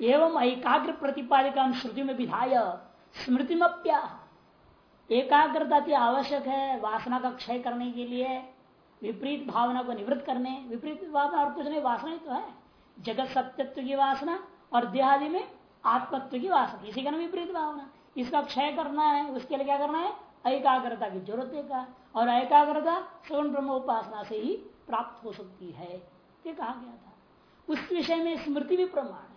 एवं एकाग्र प्रतिपादिका श्रुति में विधाय स्मृति एकाग्रता की आवश्यक है, वासना का क्षय करने के लिए, विपरीत भावना को निवृत्त करने, विपरीत भावना और कुछ नहीं, वासना ही तो है। जगत सत्यत्व की वासना और देहादि में आत्मत्व की वासना, इसी का विपरीत भावना। इसका क्षय करना है, उसके लिए क्या करना है? एकाग्रता की ज़रूरत है और एकाग्रता सगुण ब्रह्म उपासना से ही प्राप्त हो सकती है, ये कहा गया था। उस विषय में स्मृति भी प्रमाण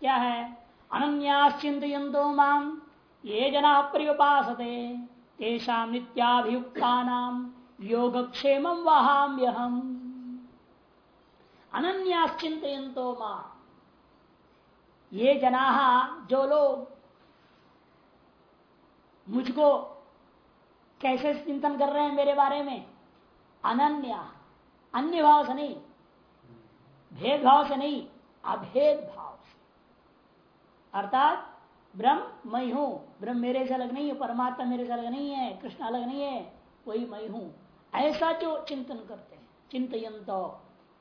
क्या है? अनन्याश्चिंतो माम ये जना पर्युपासते। तेषा नित्याभियुक्ता योगक्षेम वहाम्यहम अनन्याश्चिंतो माँ। ये जना जो लोग मुझको कैसे चिंतन कर रहे हैं मेरे बारे में? अनन्या। अन्य भाव से नहीं। भेदभाव से नहीं। अभेद भाव अर्थात, ब्रह्म, मैं हूँ। ब्रह्म मेरे से अलग नहीं है, परमात्मा मेरे से अलग नहीं है, कृष्ण अलग नहीं है, वही मैं हूँ। ऐसा जो चिंतन करते हैं चिंतन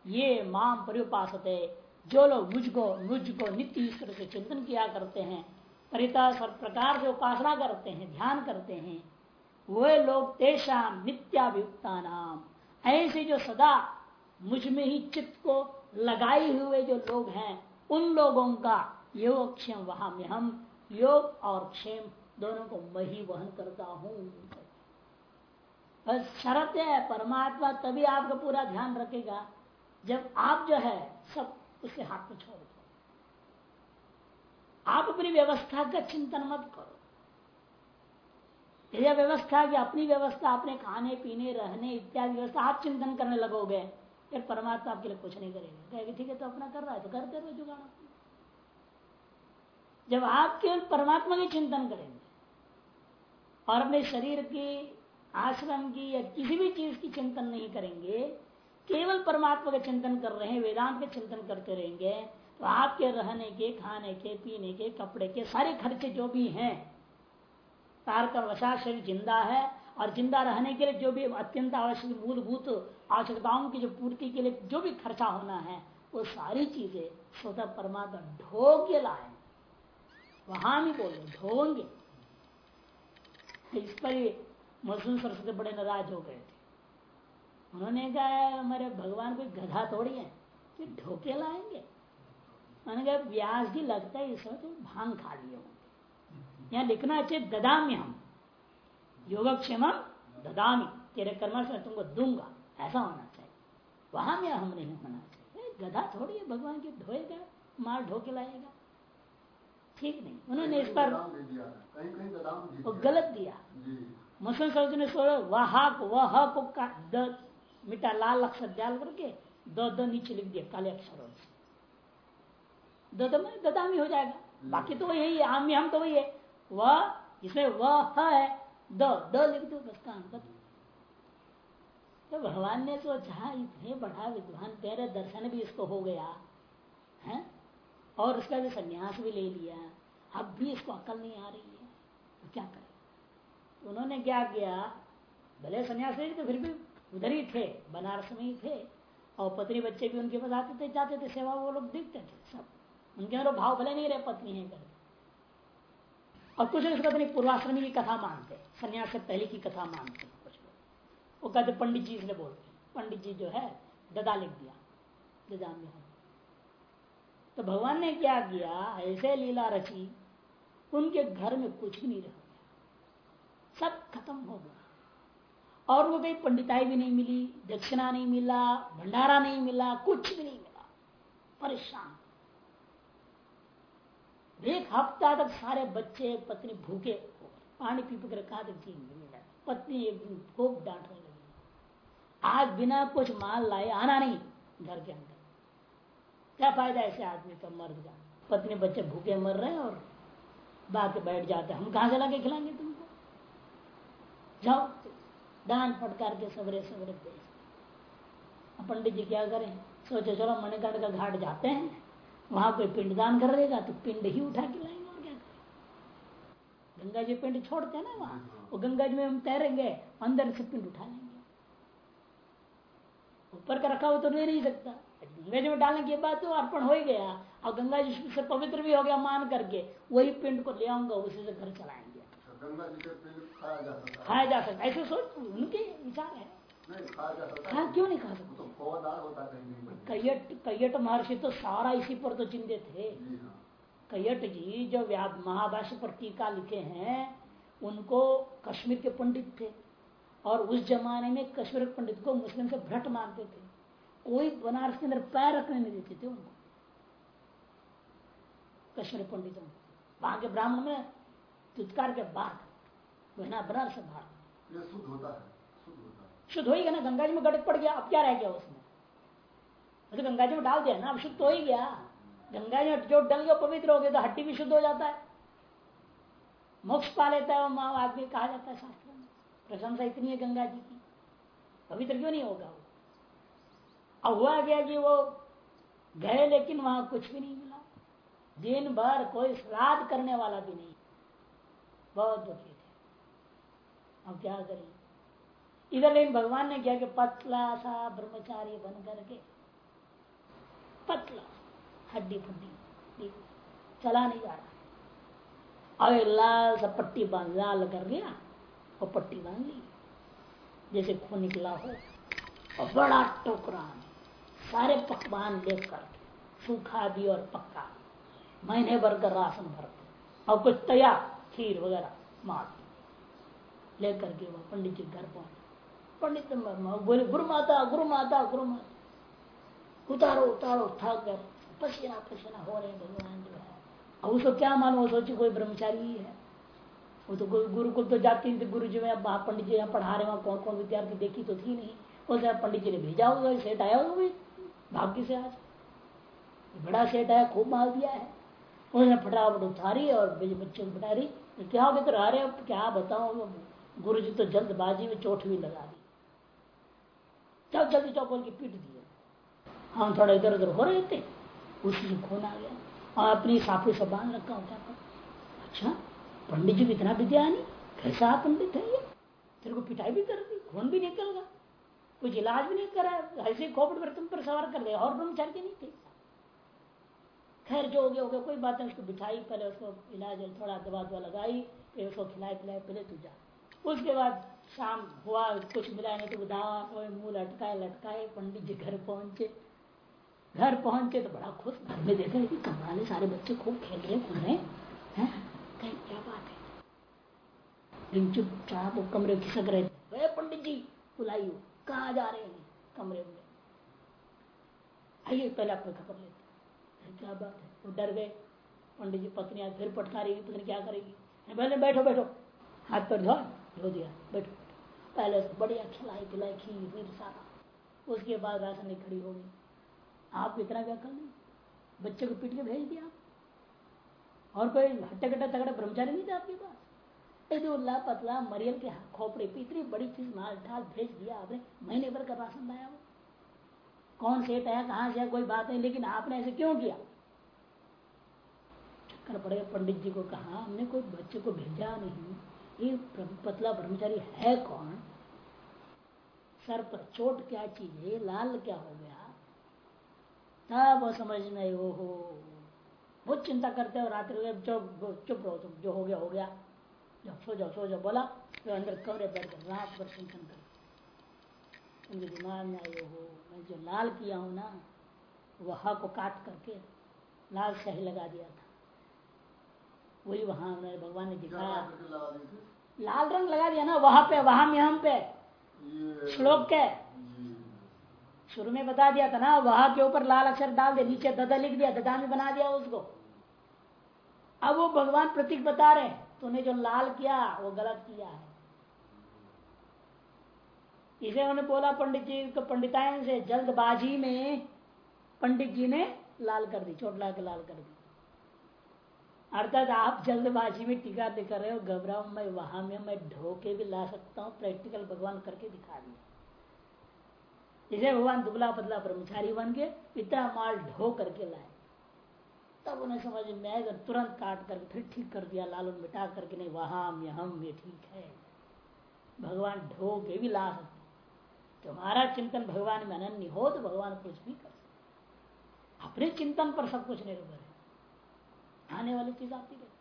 ये माम परिपासते जो लोग मुझको मुझको नित्य ईश्वर से चिंतन किया करते हैं, परिता सब प्रकार से उपासना करते हैं, ध्यान करते हैं, वे लोग तेषा नित्याभियुक्ता नाम ऐसे जो सदा मुझमें ही चित्त को लगाए हुए जो लोग हैं, उन लोगों का योग क्षेम वहाँ में। हम योग और क्षेम दोनों को मैं ही वहन करता हूँ। बस शरत है, परमात्मा तभी आपका पूरा ध्यान रखेगा। जब आप जो है, सब उसके हाथ में छोड़ दो। आप अपनी व्यवस्था का चिंतन मत करो। यह व्यवस्था की अपनी व्यवस्था, अपने खाने, पीने, रहने इत्यादि व्यवस्था आप चिंतन करने लगोगे, फिर परमात्मा आपके लिए कुछ नहीं करेगा। कहेगा, ठीक है तो अपना कर रहा है तो करते रहो जुगाड़ जब आप केवल परमात्मा के चिंतन करेंगे, और अपने शरीर की आश्रम की या किसी भी चीज़ की चिंतन नहीं करेंगे, केवल परमात्मा का चिंतन कर रहे हैं, वेदांत के चिंतन करते रहेंगे तो आपके रहने के, खाने के, पीने के, कपड़े के, सारे खर्चे जो भी हैं, तार कर वशा शरीर ज़िंदा है, और ज़िंदा रहने के लिए जो भी अत्यंत आवश्यक मूलभूत आवश्यकताओं की जो पूर्ति के लिए जो भी खर्चा होना है, वो सारी चीज़ें स्वतः परमात्मा ढो के लाए वहाँ भी बोले ढोंगे। इस पर ही मसून सरस्वती बड़े नाराज़ हो गए थे। उन्होंने कहा, हमारे भगवान कोई गधा थोड़ी है कि ढोके लाएँगे। मैंने कहा व्यास जी, लगता है इस वक्त तो भाँग खा लिए होंगे। यहाँ लिखना चाहिए ददाम्य हम। योगक्षेम ददामी। तेरे कर्म से तुमको दूँगा। ऐसा होना चाहिए। वहाँ में हम नहीं होना चाहिए। गधा थोड़ी है, भगवान के ढोएगा, मार ढोके लाएगा। ठीक नहीं। उन्होंने इस पर वो गलत दिया। मुस्लिम सरजू ने सोचा वहा को वह को द मिटा लाल अक्षर डाल करके द द नीचे लिख दिया काले अक्षरों से। ददामी हो जाएगा। बाकी तो यही आम हम तो वही है। वह इसमें वह है द द लिख दो बस काम कर तो भगवान ने सोचा इतने बड़ा विद्वान तेरे दर्शन भी इसको हो गया। है और उसका भी संन्यास भी ले लिया। अब भी इसको अकल नहीं आ रही है। तो क्या करें? तो उन्होंने क्या किया? भले संन्यास ले तो फिर भी उधर ही थे, बनारस में ही थे। और पत्नी बच्चे भी उनके पास आते थे, जाते थे, सेवा वो लोग देखते थे सब। उनके अंदर भाव भले नहीं रहे, पत्नी है करके और कुछ लोग अपनी पूर्वाश्रमी की कथा मानते, संन्यास से पहले की कथा मानते कुछ लोग। वो कहते, पंडित जी इसलिए बोलते पंडित जी जो है, ददा लिख दिया। ददा में तो भगवान ने क्या किया? ऐसे लीला रची, उनके घर में कुछ भी नहीं रह गया। सब खत्म हो गया। और वो कहीं पंडिताई भी नहीं मिली, दक्षिणा नहीं मिला, भंडारा नहीं मिला, कुछ भी नहीं मिला। परेशान। एक हफ़्ता तक सारे बच्चे, पत्नी भूखे पानी पी पी कर कहा पत्नी एक दिन खूब डांटने लगी। आज बिना कुछ माल लाए आना नहीं घर के अंदर। क्या फ़ायदा ऐसे आदमी का मर्द का? पत्नी बच्चे भूखे मर रहे हैं और बाकी बैठ जाते हम कहा से लाके खिलाएँगे तुमको? जाओ दान फटकार के सवरे सवरे बेच पंडित जी क्या करें? सोचे चलो मणिकर्ण का घाट जाते हैं। वहाँ कोई पिंडदान कर देगा तो पिंड ही उठा के लाएँगे और क्या करें? गंगा जी पिंड छोड़ते हैं ना वहाँ। वो गंगा जी में हम तैरेंगे अंदर से पिंड उठा लेंगे। ऊपर का रखा हुआ तो ले नहीं सकता। गंगा जी में डालने के बाद तो अर्पण हो ही गया। और गंगा जी से पवित्र भी हो गया मान करके वही पिंड को ले आऊँगा उसी से घर चलाएँगे। गंगा जी के पिंड खाया जा सकता है। ऐसे सोच उनके विचार है। हाँ। क्यों नहीं खा सकते तो। कैयट कैयट महर्षि तो सारा इसी पर तो चिंतित थे। हाँ। कैयट जी जो महाभाष्य पर टीका लिखे हैं उनको कश्मीर के पंडित थे। और उस जमाने में कश्मीर के पंडित को मुस्लिम से भ्रट मानते थे। कोई बनारस के अंदर पैर रखने नहीं देते थे उनको। कश्मीर पंडितों को। वहाँ के ब्राह्मण में तुत्कार के बाद बहना बनारस से बाहर शुद्ध होता है शुद्ध हो। गया ना गंगा जी में गड़क पड़ गया अब क्या रह गया उसमें? तो गंगा जी में डाल दिया ना अब शुद्ध हो ही गया। गंगा जी में जो डल गया पवित्र हो गया तो हड्डी भी शुद्ध हो जाता है। मोक्ष पा लेता है वो माँ आदमी कहा जाता है शास्त्र में। प्रशंसा इतनी है गंगा जी की। पवित्र क्यों नहीं होगा वो? अब हुआ गया कि वो गए लेकिन वहाँ कुछ भी नहीं मिला। दिन भर कोई श्राद्ध करने वाला भी नहीं। बहुत दुखी थे। अब क्या करें? इधर लेकिन भगवान ने क्या कि पतला सा ब्रह्मचारी बन करके पतला हड्डी फड्डी चला नहीं जा रहा। और लाल सा पट्टी बाँध, लाल कर गया और पट्टी बाँध ली। जैसे खून निकला हो और बड़ा टोकरा सारे पकवान लेकर सूखा भी और पक्का महीने भर का राशन भर और कुछ तैयार खीर वगैरह मार लेकर के वो पंडित जी घर पहुँचे। पंडित बोले गुरु माता गुरु माता गुरु माता उतारो उतारो, थक गए। पसीना पसीना हो रहे भगवान जो है। अब उसको क्या मानो वो सोचे कोई ब्रह्मचारी ही है। वो तो कोई गुरुकुल तो जाती नहीं थी गुरु जी में पंडित जी यहाँ पढ़ा रहे वहाँ कौन कौन विद्यार्थी देखी तो थी नहीं। वो पंडित जी ने भेजा होगा, सेठ आया होगा भाग्य से। आज बड़ा सेठ आया खूब माल दिया है। उसने फटाफट उतारी और बच्चे को बता रही क्या हो तो रहा रहे क्या बताओ गुरु जी तो जल्दबाजी में चोट भी लगा दी। चल, जल्दी चौक बोल के पीट दिए। हम थोड़ा इधर उधर हो रहे थे। उसी से खून आ गया। और अपनी साफी से बाँध रखा होता पर अच्छा पंडित जी को इतना विद्या नहीं? कैसा पंडित है ये? तेरे को पिटाई भी कर दी, खून भी निकल गया। कुछ इलाज भी नहीं करा ऐसे खोपड़ पर तुम पर सवार कर दिया और ब्रह्मचारी नहीं थे। खैर, जो हो गया हो गया, कोई बात नहीं, उसको बिठाई, पहले उसको इलाज थोड़ा दवा दवा लगाई फिर उसको खिलाई पिलाई पहले तू जा। उसके बाद शाम हुआ, कुछ मिला नहीं तो दावा मुँह लटकाए लटकाए, पंडित जी घर पहुँचे। घर पहुँचे तो बड़ा खुश, घर में देखा, कि कमाल सारे बच्चे खूब खेल रहे कूद रहे हैं कहीं क्या बात है? चुपचाप कमरे खिसक रहे। थे पंडित जी, बुलाइयो। कहा जा रहे हैं कमरे में? आइए, पहले आपको खबर लेते क्या बात है? वो डर गए। पंडित जी पत्नी आज फिर पटकारेगी पत्नी क्या करेगी। पहले बैठो बैठो। हाथ पर धो धो दिया। बैठो पहले बढ़िया खिलाई पिलाई, खीर फिर सारा। उसके बाद राशन खड़ी हो गई। आप इतना क्या कर बच्चे को पीट के भेज दिया और कोई हट्टे कट्टे तगड़े ब्रह्मचारी नहीं था आपके पास? उल्ला पतला मरियल के खोपड़े पे इतनी बड़ी चीज़ माल ढाल भेज दिया, आपने महीने भर का राशन लाया वो। कौन सेठ है कहाँ से है कोई बात नहीं, लेकिन आपने ऐसे क्यों किया? चक्कर पड़े, पंडित जी को कहा, हमने कोई बच्चे को भेजा नहीं। ये पतला ब्रह्मचारी है कौन? सर पर चोट क्या चीज़ है, लाल क्या हो गया? तब वो समझ ओ हो बहुत चिंता करते हो रात्रि चुप रहो तुम, जो हो गया हो गया। जब सो जाओ सो जाओ बोला। तो अंदर कमरे बैठ कर रात भर चिंतन कर। उनके दिमाग में आयो हो मैं जो लाल किया हूँ ना वह को काट करके लाल सही लगा दिया था। वही वहाँ उन्होंने भगवान ने दिखाया। लाल रंग लगा दिया ना वहाँ पे वहाँ में हम पे। श्लोक के। शुरू में बता दिया था ना वहाँ के ऊपर लाल अक्षर डाल दिया नीचे ददा लिख दिया ददा में बना दिया उसको। अब वो भगवान प्रतीक बता रहे तूने जो लाल किया, वो गलत किया है। इसे उन्होंने बोला पंडित जी को पंडितायन से, जल्दबाजी में पंडित जी ने लाल कर दी, चोट ला के लाल कर दी। अर्थात आप जल्दबाजी में टीका दिखा रहे हो, घबराओ, मैं वहाँ में, मैं ढोके भी ला सकता हूँ, प्रैक्टिकल भगवान करके दिखा दिया इसे भगवान दुबला पतला ब्रह्मचारी बन के इतना माल ढो करके लाए। तब उन्हें समझ में आएगा तुरंत काट करके फिर ठीक कर दिया लाल मिटा करके नहीं वहाँ हम ये ठीक है। भगवान ढो के भी ला सकते तुम्हारा चिंतन भगवान में अनन्य हो तो भगवान कुछ भी कर सकते अपने चिंतन पर सब कुछ निर्भर है। आने वाली चीज़ आती रहती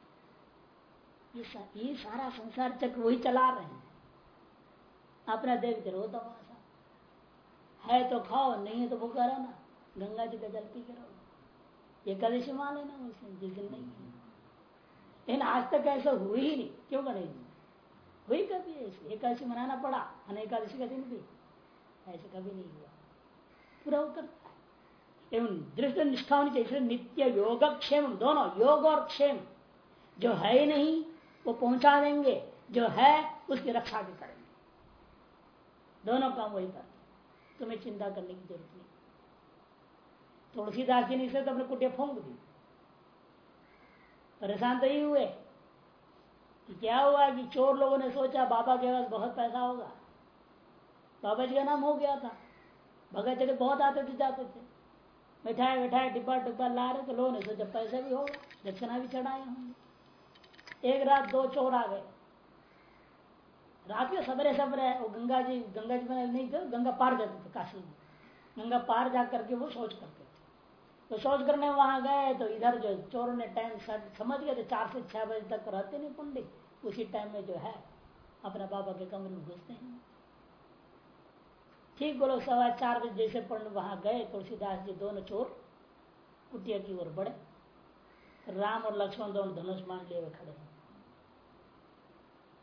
ये, ये सारा संसार चक्र वही चला रहे हैं। अपना देखते रहो तमाशा। है तो खाओ नहीं है तो भूखा रहना। गंगा जी का जल पी के रहो। एकादशी मान लेना उस दिन जिस दिन नहीं है। लेकिन आज तक ऐसा हुई ही नहीं। क्यों करें हुई कभी ऐसे? एकादशी मनाना पड़ा अनेकादशी का दिन भी। ऐसे कभी नहीं हुआ। पूरा करता है। एवं दृष्ट निष्ठा होनी चाहिए नित्य योग क्षेम, दोनों, योग और क्षेम। जो है ही नहीं, वो पहुँचा देंगे। जो है, उसकी रक्षा भी करेंगे। दोनों काम वही कर तुम्हें चिंता करने की ज़रूरत नहीं। तुलसीदास जी ने तो अपने कुटिया फूंक दी। परेशान तो ही हुए कि क्या हुआ कि चोर लोगों ने सोचा, बाबा के पास बहुत पैसा होगा। बाबा जी का नाम हो गया था। भगत जगह बहुत आते थे, जाते थे। मिठाई मिठाई, डिब्बा डिब्बा ला रहे तो लोगों ने सोचा पैसा भी होगा, दक्षिणा भी चढ़ाए होंगे। एक रात दो चोर आ गए। रात के सबरे सबरे, वो गंगा जी गंगा जी में नहीं, गंगा पार जाते थे काशी में। गंगा पार जा करके वो सोच करते तो सोच करने वहाँ गए तो इधर जो चोरों ने टाइम समझ गए तो चार से छह बजे तक रहते नहीं पंडित उसी टाइम में जो है, अपना बाबा के कमरे में घुसते हैं। ठीक बोलो, सवा चार बजे जैसे पंडित वहाँ गए, तुलसीदास जी दोनों चोर, कुटिया की ओर बढ़े। राम और लक्ष्मण दोनों धनुष मान लिए हुए खड़े हैं।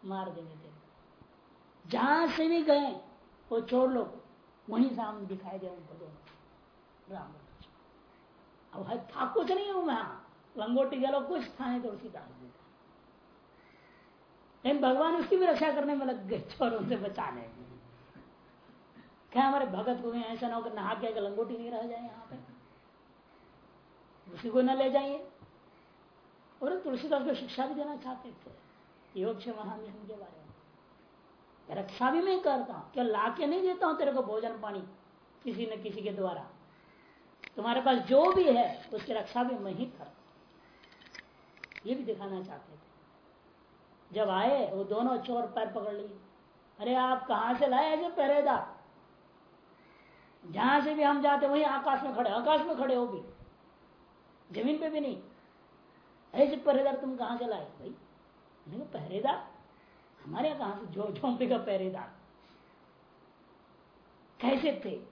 मार देंगे थे जहाँ से भी गए, वो चोर लोग, वहीं सामने दिखाई दे उनको दोनों। राम। अब था कुछ नहीं हूँ मैं। लंगोटी गलो कुछ था नहीं जी का लेकिन भगवान उसकी भी रक्षा करने में लग गए चोरों से बचाने क्या हमारे भगत को ऐसा ना होकर नहा के लंगोटी नहीं रह जाए यहाँ पे? उसी को न ले जाइए। और तुलसीदास को शिक्षा भी देना चाहते थे, योग से महामिशन के बारे में। रक्षा भी मैं करता हूँ। क्या ला के नहीं देता हूँ तेरे को भोजन पानी किसी न किसी के द्वारा? तुम्हारे पास जो भी है, उसकी रक्षा भी मैं ही करता ये भी दिखाना चाहते थे। जब आए, वो दोनों चोर पैर पकड़ लिए। अरे, आप कहाँ से लाए ऐसे पहरेदार? जहाँ से भी हम जाते, वहीं आकाश में खड़े आकाश में खड़े हो भी। ज़मीन पे भी नहीं। ऐसे पहरेदार तुम कहाँ से लाए? भाई नहीं पहरेदार? हमारे यहाँ कहाँ से? जो झोंपड़ी का पहरेदार। कैसे थे?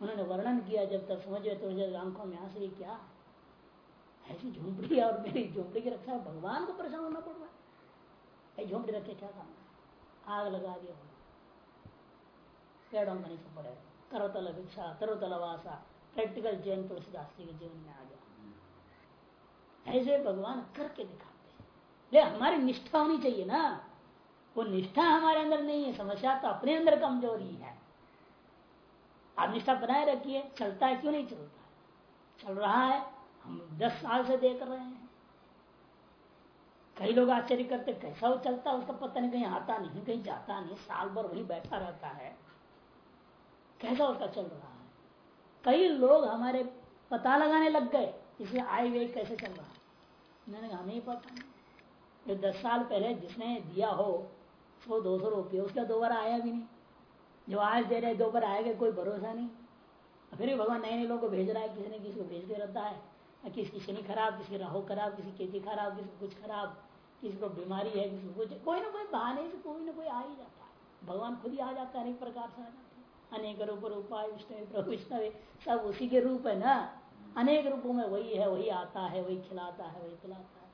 उन्होंने वर्णन किया, जब तक समझ तो आँखों में आँसू क्या? ऐसी झोंपड़ी और मेरी झोंपड़ी की रक्षा भगवान को परेशान होना पड़ रहा है। झोंपड़ी रखे क्या काम आग लगा दिया पेड़ों का नहीं सब पड़ेगा तरतल भिक्षा, तरतल वासा प्रैक्टिकल जैन तुलसीदास जी के जीवन में आ गया। ऐसे भगवान करके दिखाते ले, हमारी निष्ठा होनी चाहिए ना। वो निष्ठा हमारे अंदर नहीं है, समस्या तो अपने अंदर कमज़ोरी है। निष्ठा बनाए रखिए, चलता है, क्यों नहीं चलता? चल रहा है, हम दस साल से देख रहे हैं। कई लोग आश्चर्य करते, कैसा वो चलता है, उसका पता नहीं, कहीं आता नहीं, कहीं जाता नहीं, साल भर वही बैठा रहता है। कैसा उसका चल रहा है? कई लोग हमारे पता लगाने लग गए इसमें आय व्यय कैसे चल रहा है? मैंने हमें पता नहीं। जो दस साल पहले जिसने दिया हो, सौ, दो सौ रुपये, उसका दोबारा आया भी नहीं। जो आज दे रहे दो बार आएगा, कोई भरोसा नहीं। फिर भी भगवान नए नए लोगों को भेज रहा है, किसी ने किसी को भेज भेजते रहता है। किसी की शनि खराब, किसी की राहु खराब, किसी खेती खराब, किसी को कुछ खराब, किसी को बीमारी है, किसी को कुछ। कोई ना कोई बहाने से कोई ना कोई आ ही जाता है। भगवान खुद ही आ जाता है, अनेक प्रकार से आ जाता है। अनेक रूप उपाय विष्णु सब उसी के रूप है ना। अनेक रूपों में वही है, वही आता है, वही खिलाता है, वही पिलाता है।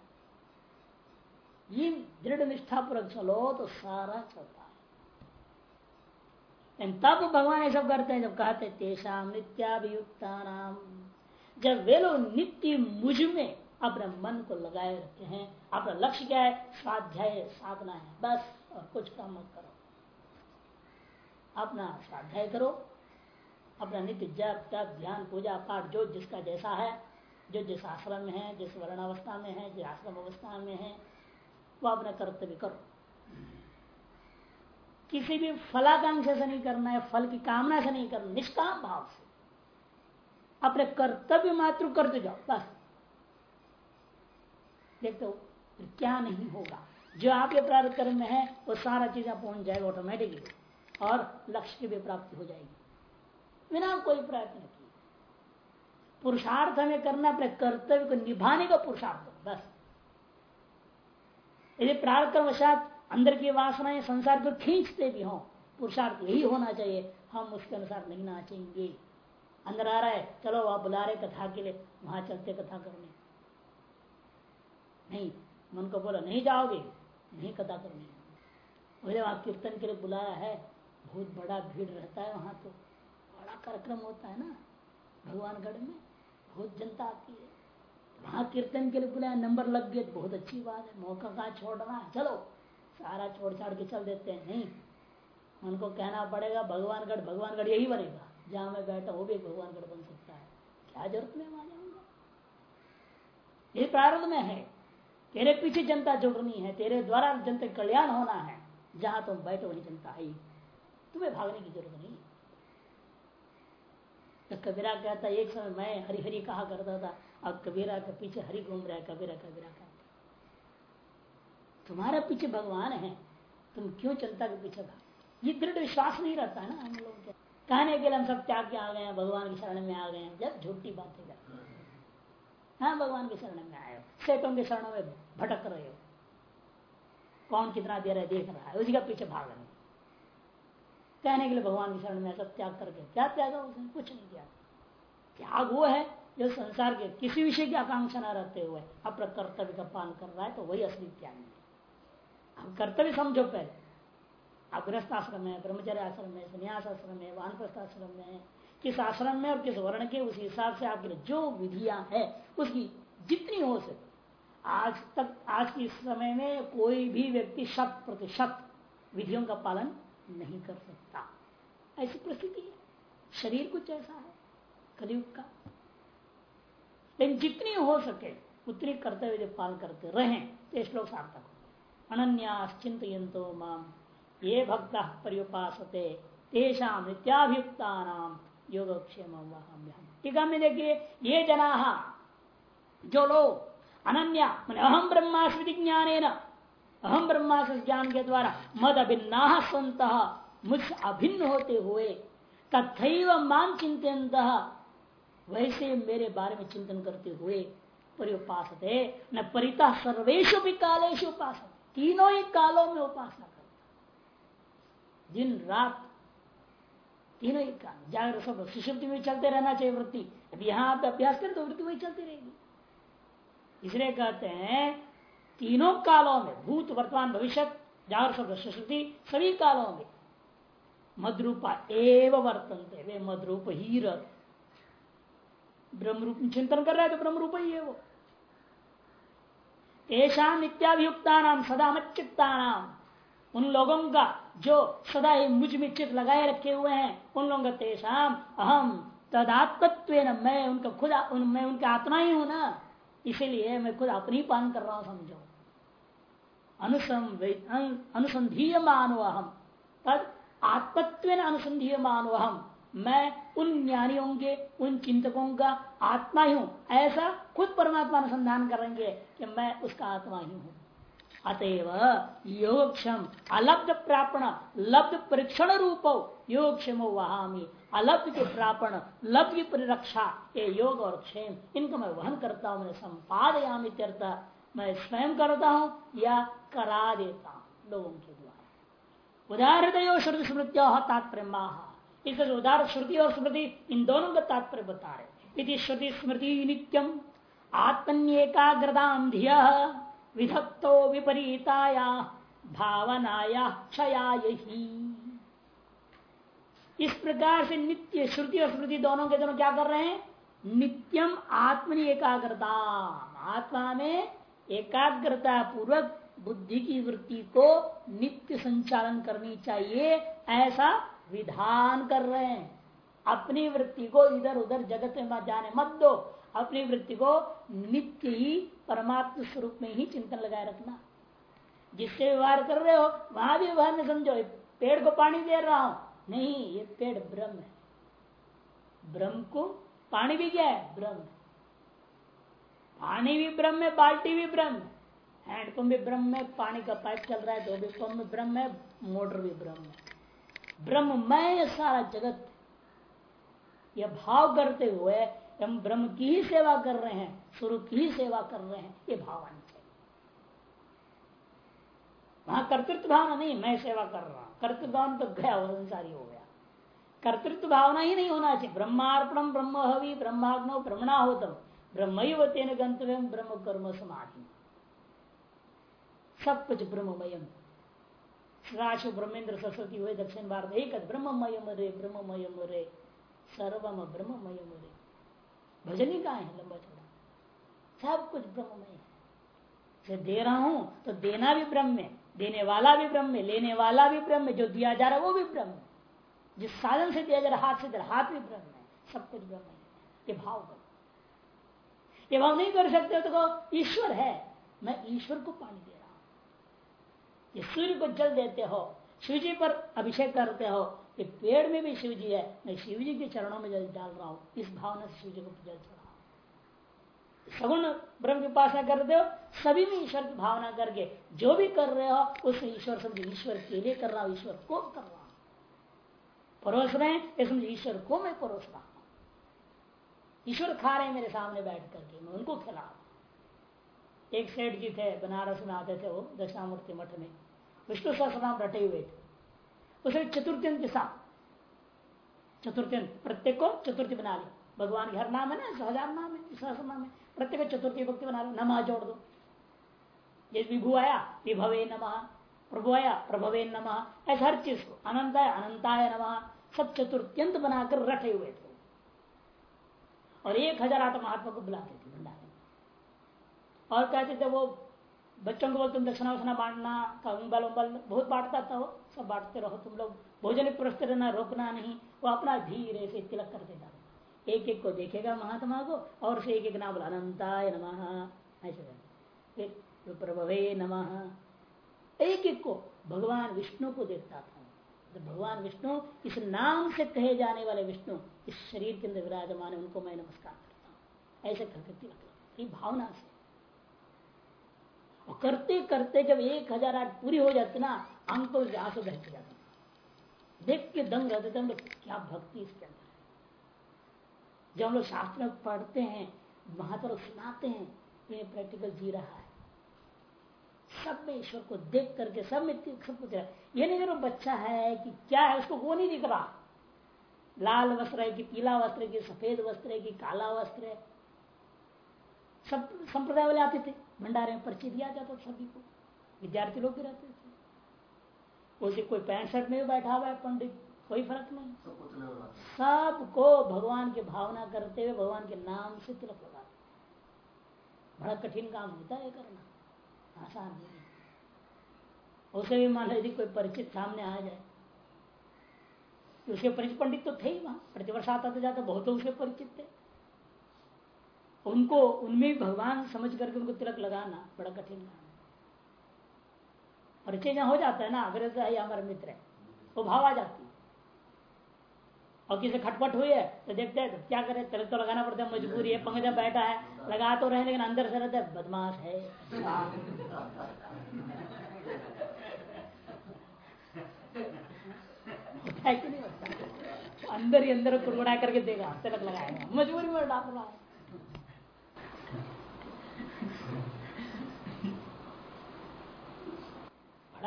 ये दृढ़ निष्ठा पूर्वक चलो तो सारा चलता तब भगवान ये सब करते हैं, जब कहते तेषाम नित्याभियुक्ता नाम जब वे लोग नित्य मुझमें अपने मन को लगाए रखते हैं, अपना लक्ष्य क्या है? स्वाध्याय साधना है। बस, और कुछ काम मत करो। अपना स्वाध्याय करो। अपना नित्य जप तप ध्यान, पूजा पाठ, जो जिसका जैसा है, जो जिस आश्रम में है, जिस वर्णावस्था में है, जिस आश्रम अवस्था में है, वो अपना कर्तव्य करो। किसी भी फलाकांक्षा से नहीं करना है, फल की कामना से नहीं करना निष्काम भाव से। अपने कर्तव्य मात्र करते जाओ, बस। देखते हो क्या नहीं होगा? जो आपके प्रार्थ कर्म में है, वो सारा चीज़ें पहुँच जाएगा ऑटोमेटिकली और लक्ष्य की भी प्राप्ति हो जाएगी। बिना कोई प्रयत्न किए। पुरुषार्थ हमें करना अपने कर्तव्य को निभाने का पुरुषार्थ, बस। यदि प्रार्थवशात अंदर की वासनाएँ संसार को खींचते भी हों, पुरुषार्थ यही होना चाहिए, हम उसके अनुसार नहीं नाचेंगे। अंदर आ रहा है, चलो आप बुला रहे कथा के लिए, वहाँ चलते कथा करने। नहीं, मन को बोला, नहीं जाओगे, नहीं कथा करने। बोले वहाँ कीर्तन के लिए बुलाया है, बहुत बड़ा भीड़ रहता है वहाँ तो। बड़ा कार्यक्रम होता है ना, भगवानगढ़ में, बहुत जनता आती है। वहाँ कीर्तन के लिए बुलाया, नंबर लग गए बहुत अच्छी बात है, मौका कहा छोड़ छोड़ना चलो। सारा छोड़ छाड़ के चल देते हैं। नहीं, उनको कहना पड़ेगा, भगवानगढ़ भगवानगढ़ यही बनेगा। जहाँ मैं बैठा वो भी भगवानगढ़ बन सकता है। क्या ज़रूरत में वहाँ जाऊँगा ये प्रारंभ में है। तेरे पीछे जनता जुड़नी है। तेरे द्वारा जनता कल्याण होना है। जहाँ तुम बैठो, वही जनता आई तुम्हें भागने की ज़रूरत नहीं तो कबीरा कहता, एक समय मैं हरी हरी कहा करता था, अब कबीरा के पीछे हरी घूम रहा है, कबीरा कबीरा कहता तुम्हारे पीछे भगवान है, तुम क्यों जनता के पीछे भाग? ये दृढ़ विश्वास नहीं रहता है ना हम लोग के। कहने के लिए हम सब त्याग के आ गए हैं, भगवान की शरण में आ गए हैं, जब झूठी बातें कर हाँ। भगवान की शरण में आए हो, सेठों के शरणों में भटक रहे हो। कौन कितना दे रहा है, देख रहा है, उसी का पीछे भाग रहे कहने के लिए भगवान की शरण में सब त्याग करके, क्या त्यागा उसने? कुछ नहीं किया। त्याग वो है, जो संसार के किसी विषय की आकांक्षा न रहते हुए अपने कर्तव्य का पालन कर रहा है तो वही असली त्याग है। अब कर्तव्य समझो पहले आप गृहस्थ आश्रम में ब्रह्मचर्य आश्रम में संन्यास आश्रम में वानप्रस्थ आश्रम में किस आश्रम में और किस वर्ण के, उस हिसाब से आपके जो विधियाँ है, उसकी जितनी हो सके। आज तक, आज के समय में कोई भी व्यक्ति शत प्रतिशत विधियों का पालन नहीं कर सकता। ऐसी परिस्थिति है। शरीर कुछ ऐसा है, कलयुग का। लेकिन जितनी हो सके, उतनी कर्तव्य पालन करते रहें तो श्लोक सार्थक हो। अनन्यास चिंतो माम। ये भक्त पर्युपासते तेषा नित्याभियुक्ता नाम योगक्षेम टीका में देखिए, ये जना, जो लोग, अनन्या, मैंने अहम ब्रह्मास्मृति ज्ञान अहम ब्रह्मास्म ज्ञान के द्वारा मद अभिन्ना संत मुझसे अभिन्न होते हुए, तथैव मान चिंतन वैसे मेरे बारे में चिंतन करते हुए परिपासते न परिता सर्वेशु भी कालेश उपास तीनों ही कालों में उपासना करता दिन, रात, तीनों ही काल। जागर सब सुषुप्ति में चलते रहना चाहिए वृत्ति। अब यहाँ आप अभ्यास करें तो वृत्ति वही चलती रहेगी। इसलिए कहते हैं, तीनों कालों में, भूत, वर्तमान भविष्य जागर सब सुश्रुति सभी कालों में मधुरूपा एव वर्तनते, वे मधुरूप ही रहते। ब्रह्म रूप चिंतन कर रहे हैं तो ब्रह्म रूप ही है वो। ऐसा नित्याभियुक्ता नाम सदा मच्चित्ता नाम उन लोगों का जो सदा ही मुझमें चित लगाए रखे हुए हैं उन लोगों का तेषाम अहम तदात्मत्व मैं उनका खुद उन, मैं उनका आत्मा ही हूँ ना इसीलिए मैं खुद अपनी पान कर रहा हूँ समझो। अनुसंधीय मानो अहम। तद आत्मत्व अनुसंधीय मानो अहम। मैं उन ज्ञानियों के, उन चिंतकों का आत्मा ही हूँ। ऐसा खुद परमात्मा अनुसंधान करेंगे कि मैं उसका आत्मा ही हूँ। अतएव योगक्षम अलब्ध प्रापण, लब्ध परीक्षण रूप योगक्षम वहामी। अलब्ध के प्रापण, लब्ध की परिरक्षा, ये योग और क्षेम, इनको मैं वहन करता हूँ, मैं संपादयामी मैं स्वयं करता हूँ या करा देता हूँ लोगों के द्वारा। उदाहरण श्रुति स्मृत्या तात्पर्य इस उदाहरण श्रुति और स्मृति इन दोनों का तात्पर्य बता रहे श्रुति स्मृति नित्यम आत्मन्येकाग्रदाम धिय विधत्तो विपरीताया भावनाया क्षया यही इस प्रकार से नित्य श्रुति और स्मृति दोनों के दोनों क्या कर रहे हैं? नित्यम आत्मनि एकाग्रता आत्मा में एकाग्रता पूर्वक बुद्धि की वृत्ति को नित्य संचालन करनी चाहिए, ऐसा विधान कर रहे हैं। अपनी वृत्ति को इधर उधर जगत में जाने, मत दो। अपनी वृत्ति को नित्य ही परमात्म स्वरूप में ही चिंतन लगाए रखना। जिससे व्यवहार कर रहे हो, वहाँ भी व्यवहार में समझो पेड़ को पानी दे रहा हूँ। नहीं, ये पेड़ ब्रह्म है। ब्रह्म को पानी भी क्या है? ब्रह्म। पानी भी ब्रह्म है, बाल्टी भी ब्रह्म हैंडपंप भी ब्रह्म है, पानी का पाइप चल रहा है तो भी पंप ब्रह्म है, मोटर भी ब्रह्म है। ब्रह्म मैं सारा जगत यह भाव करते हुए हम ब्रह्म की ही सेवा कर रहे हैं, स्वरूप की ही सेवा कर रहे हैं, ये भाव आनी चाहिए वहाँ कर्तृत्व भावना नहीं, मैं सेवा कर रहा हूँ। कर्तृत्व भावना तो गया संसारी हो गया। कर्तृत्व भावना ही नहीं होना चाहिए। ब्रह्मार्पणम ब्रह्म हवि, ब्रह्माग्नो ब्रह्मणा होतम। ब्रह्म तेन गंतव्य ब्रह्म कर्म समाधि। सब कुछ ब्रह्ममयम। राशु ब्रह्मेंद्र सरस्वती हुए दक्षिण भारत एक ब्रह्ममयम रे ब्रह्ममयम रे, सर्वम ब्रह्ममयम रे। भजन ही कहा है? लंबा चौड़ा। सब कुछ ब्रह्ममय है। दे रहा हूँ तो देना भी ब्रह्म है, देने वाला भी ब्रह्म है, लेने वाला भी ब्रह्म है, जो दिया जा रहा है, वो भी ब्रह्म है। जिस साधन से दिया जा रहा हाथ से दे हाथ भी ब्रह्म है, सब कुछ ब्रह्म है। ये भाव करो ये भाव नहीं कर सकते तो ईश्वर है, मैं ईश्वर को पानी दे हूँ। ये सूर्य को जल देते हो शिव जी पर अभिषेक करते हो, ये पेड़ में भी शिव जी है। मैं शिव जी के चरणों में जल डाल रहा हूँ, इस भावना से शिव जी को जल चढ़ा। सगुण ब्रह्म की उपासना करते हो, सभी में ईश्वर की भावना करके जो भी कर रहे हो उसे ईश्वर समझे, ईश्वर के लिए कर रहा हूँ, ईश्वर को कर रहा हूँ। परोस रहे हैं समझे, ईश्वर को मैं परोस रहा हूँ। ईश्वर खा रहे हैं मेरे सामने बैठ करके, मैं उनको खिला एक सेठ जी थे, बनारस में आते थे वो दक्षिणामूर्ति मठ में। विष्णु सहस्रनाम रटे हुए थे। उसे चतुर्थी के साथ, चतुर्थी प्रत्येक को चतुर्थी बना लिया भगवान के हर नाम है ना हज़ार नाम है सहस्र नाम है, प्रत्येक चतुर्थी भक्ति बना लो, नमा जोड़ दो। जैसे विभु आया, विभवे नम, प्रभु आया, प्रभवे नम, ऐसा हर चीज़ को, अनंत है अनंताय नम, सब चतुर्थ्यंत बनाकर रटे हुए थे। और एक हज़ार आठ महात्मा को बुलाते थे और कहते थे वो बच्चों को बोल, तुम दक्षिणा वक्षणा बांटना उम्बल उम्बल बहुत बांटता था वो सब बांटते रहो तुम लोग। भोजन प्रस्त रहना, रोकना नहीं, वो अपना धीरे से तिलक कर देता एक एक को देखेगा महात्मा को, और से एक एक नाम बोला, अनंताय नमः। ऐसे प्रभवे नमः। एक एक को भगवान विष्णु को देखता था। तो भगवान विष्णु, इस नाम से कहे जाने वाले विष्णु, इस शरीर के अंदर विराजमान है, उनको मैं नमस्कार करता हूँ। ऐसे करके तिलक भावना से। और करते करते जब एक हज़ार आठ पूरी हो जाती ना अंक तो आँसू बह जाते देख के दंग रहते थे हम लोग, क्या भक्ति इसके अंदर जब हम लोग शास्त्र पढ़ते हैं, वहाँ तो सुनाते हैं ये प्रैक्टिकल जी रहा है। सब में ईश्वर को देख करके, सब में सब कुछ ये नहीं करो बच्चा है कि क्या है, उसको वो नहीं दिख रहा। लाल वस्त्र है कि पीला वस्त्र है कि सफ़ेद वस्त्र है कि काला वस्त्र है। सब संप्रदाय वाले आते थे। भंडारे में परिचय दिया जाता सभी को। विद्यार्थी लोग भी रहते थे। उसे कोई पैंट शर्ट में भी बैठा हुआ है पंडित कोई फ़र्क नहीं। सबको भगवान की भावना करते हुए भगवान के नाम से तिलक लगा बड़ा कठिन काम होता है करना। आसान नहीं उसे भी मान यदि कोई परिचित सामने आ जाए तो उसके परिचित पंडित तो थे ही वहाँ। प्रतिवर्ष आता जाते बहुत उसके परिचित थे। उनको, उनमें भगवान समझ करके उनको तिलक लगाना, बड़ा कठिन काम परिचय जहाँ हो जाता है ना अगर है हमारे मित्र है, वो भाव आ जाती है। और किसी खटपट हुई है तो देखते हैं तो क्या करे, तिलक तो लगाना पड़ता है, मजबूरी है पंखा बैठा है, लगा तो रहे, लेकिन अंदर से रहता है, बदमाश है। होता है कि नहीं होता? अंदर ही अंदर कुड़कुड़ा करके देगा, तिलक लगाएगा। मजबूरी में डाल रहा है।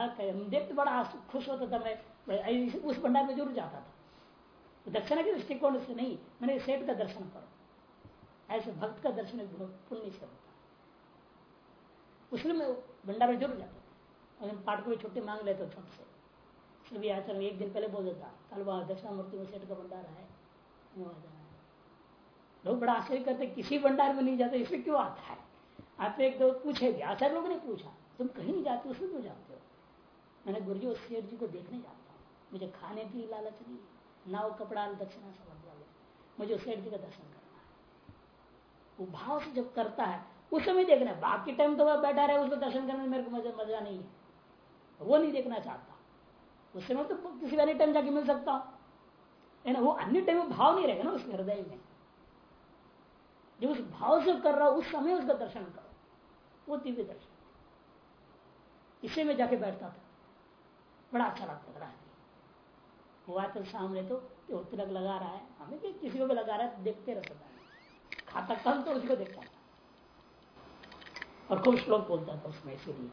बड़ा हम देखते बड़ा खुश होता था, मैं उस भंडार में ज़रूर जाता था। तो दक्षिणा के दृष्टिकोण से नहीं, मैंने सेठ का दर्शन करो। ऐसे भक्त का दर्शन पुण्य से होता उसमें मैं भंडार में ज़रूर जाता था। पाठ को भी छुट्टी मांग लेते छठ से। सभी आचरण एक दिन पहले बोल देता, कल वहाँ दक्षिणामूर्ति में सेठ का भंडार है लोग बड़ा आश्चर्य करते किसी भंडार में नहीं जाते, इसमें क्यों आता है? आप एक दो पूछे भी, आचार्य लोगों ने पूछा, तुम कहीं नहीं जाते, उसमें क्यों जाते? मैंने गुरु जी उस सेठ जी को देखने जाता हूँ। मुझे खाने की लालच नहीं ना वो कपड़ा दक्षिणा समझ वाले मुझे उस सेठ जी का दर्शन करना है। वो भाव से जब करता है, उस समय देखना है। बाकी टाइम तो वह बैठा रहे, उसको दर्शन करने में मेरे को मज़ा मज़ा नहीं है। वो नहीं देखना चाहता। उस समय तो किसी वाले टाइम जाके मिल सकता हूँ। है ना, वो अन्य टाइम भाव नहीं रहेगा ना उसके हृदय में। जब उस भाव से कर रहा उस समय उसका दर्शन करो। वो दिव्य दर्शन। इसे में जाके बैठता था। बड़ा अच्छा लगता था हुआ तो सामने तो तिलक लगा रहा है। हमें भी किसी को भी लगा रहा है देखते रहता खाता कम तो उसको देखता था और खूब श्लोक बोलता था उसमें इसीलिए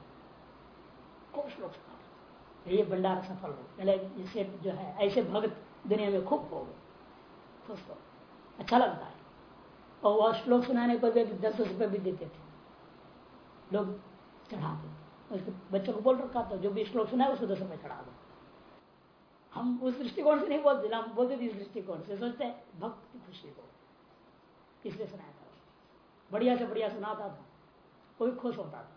खूब श्लोक ये भंडार सफल हो पहले जिससे जो है, ऐसे भगत दुनिया में खूब हो गए। खुश हो अच्छा लगता है। और वह श्लोक सुनाने पर भी, दस दस रुपये भी देते थे। लोग चढ़ाते उसके बच्चों को बोल रखा था, जो भी श्लोक सुना है उसको दस रुपये चढ़ा दो। हम उस दृष्टिकोण से नहीं बोलते, हम बोलते थे इस दृष्टिकोण से, सोचते हैं, भक्त खुशी को। इसलिए सुनाया था बढ़िया से बढ़िया सुनाता था भी खुश होता था।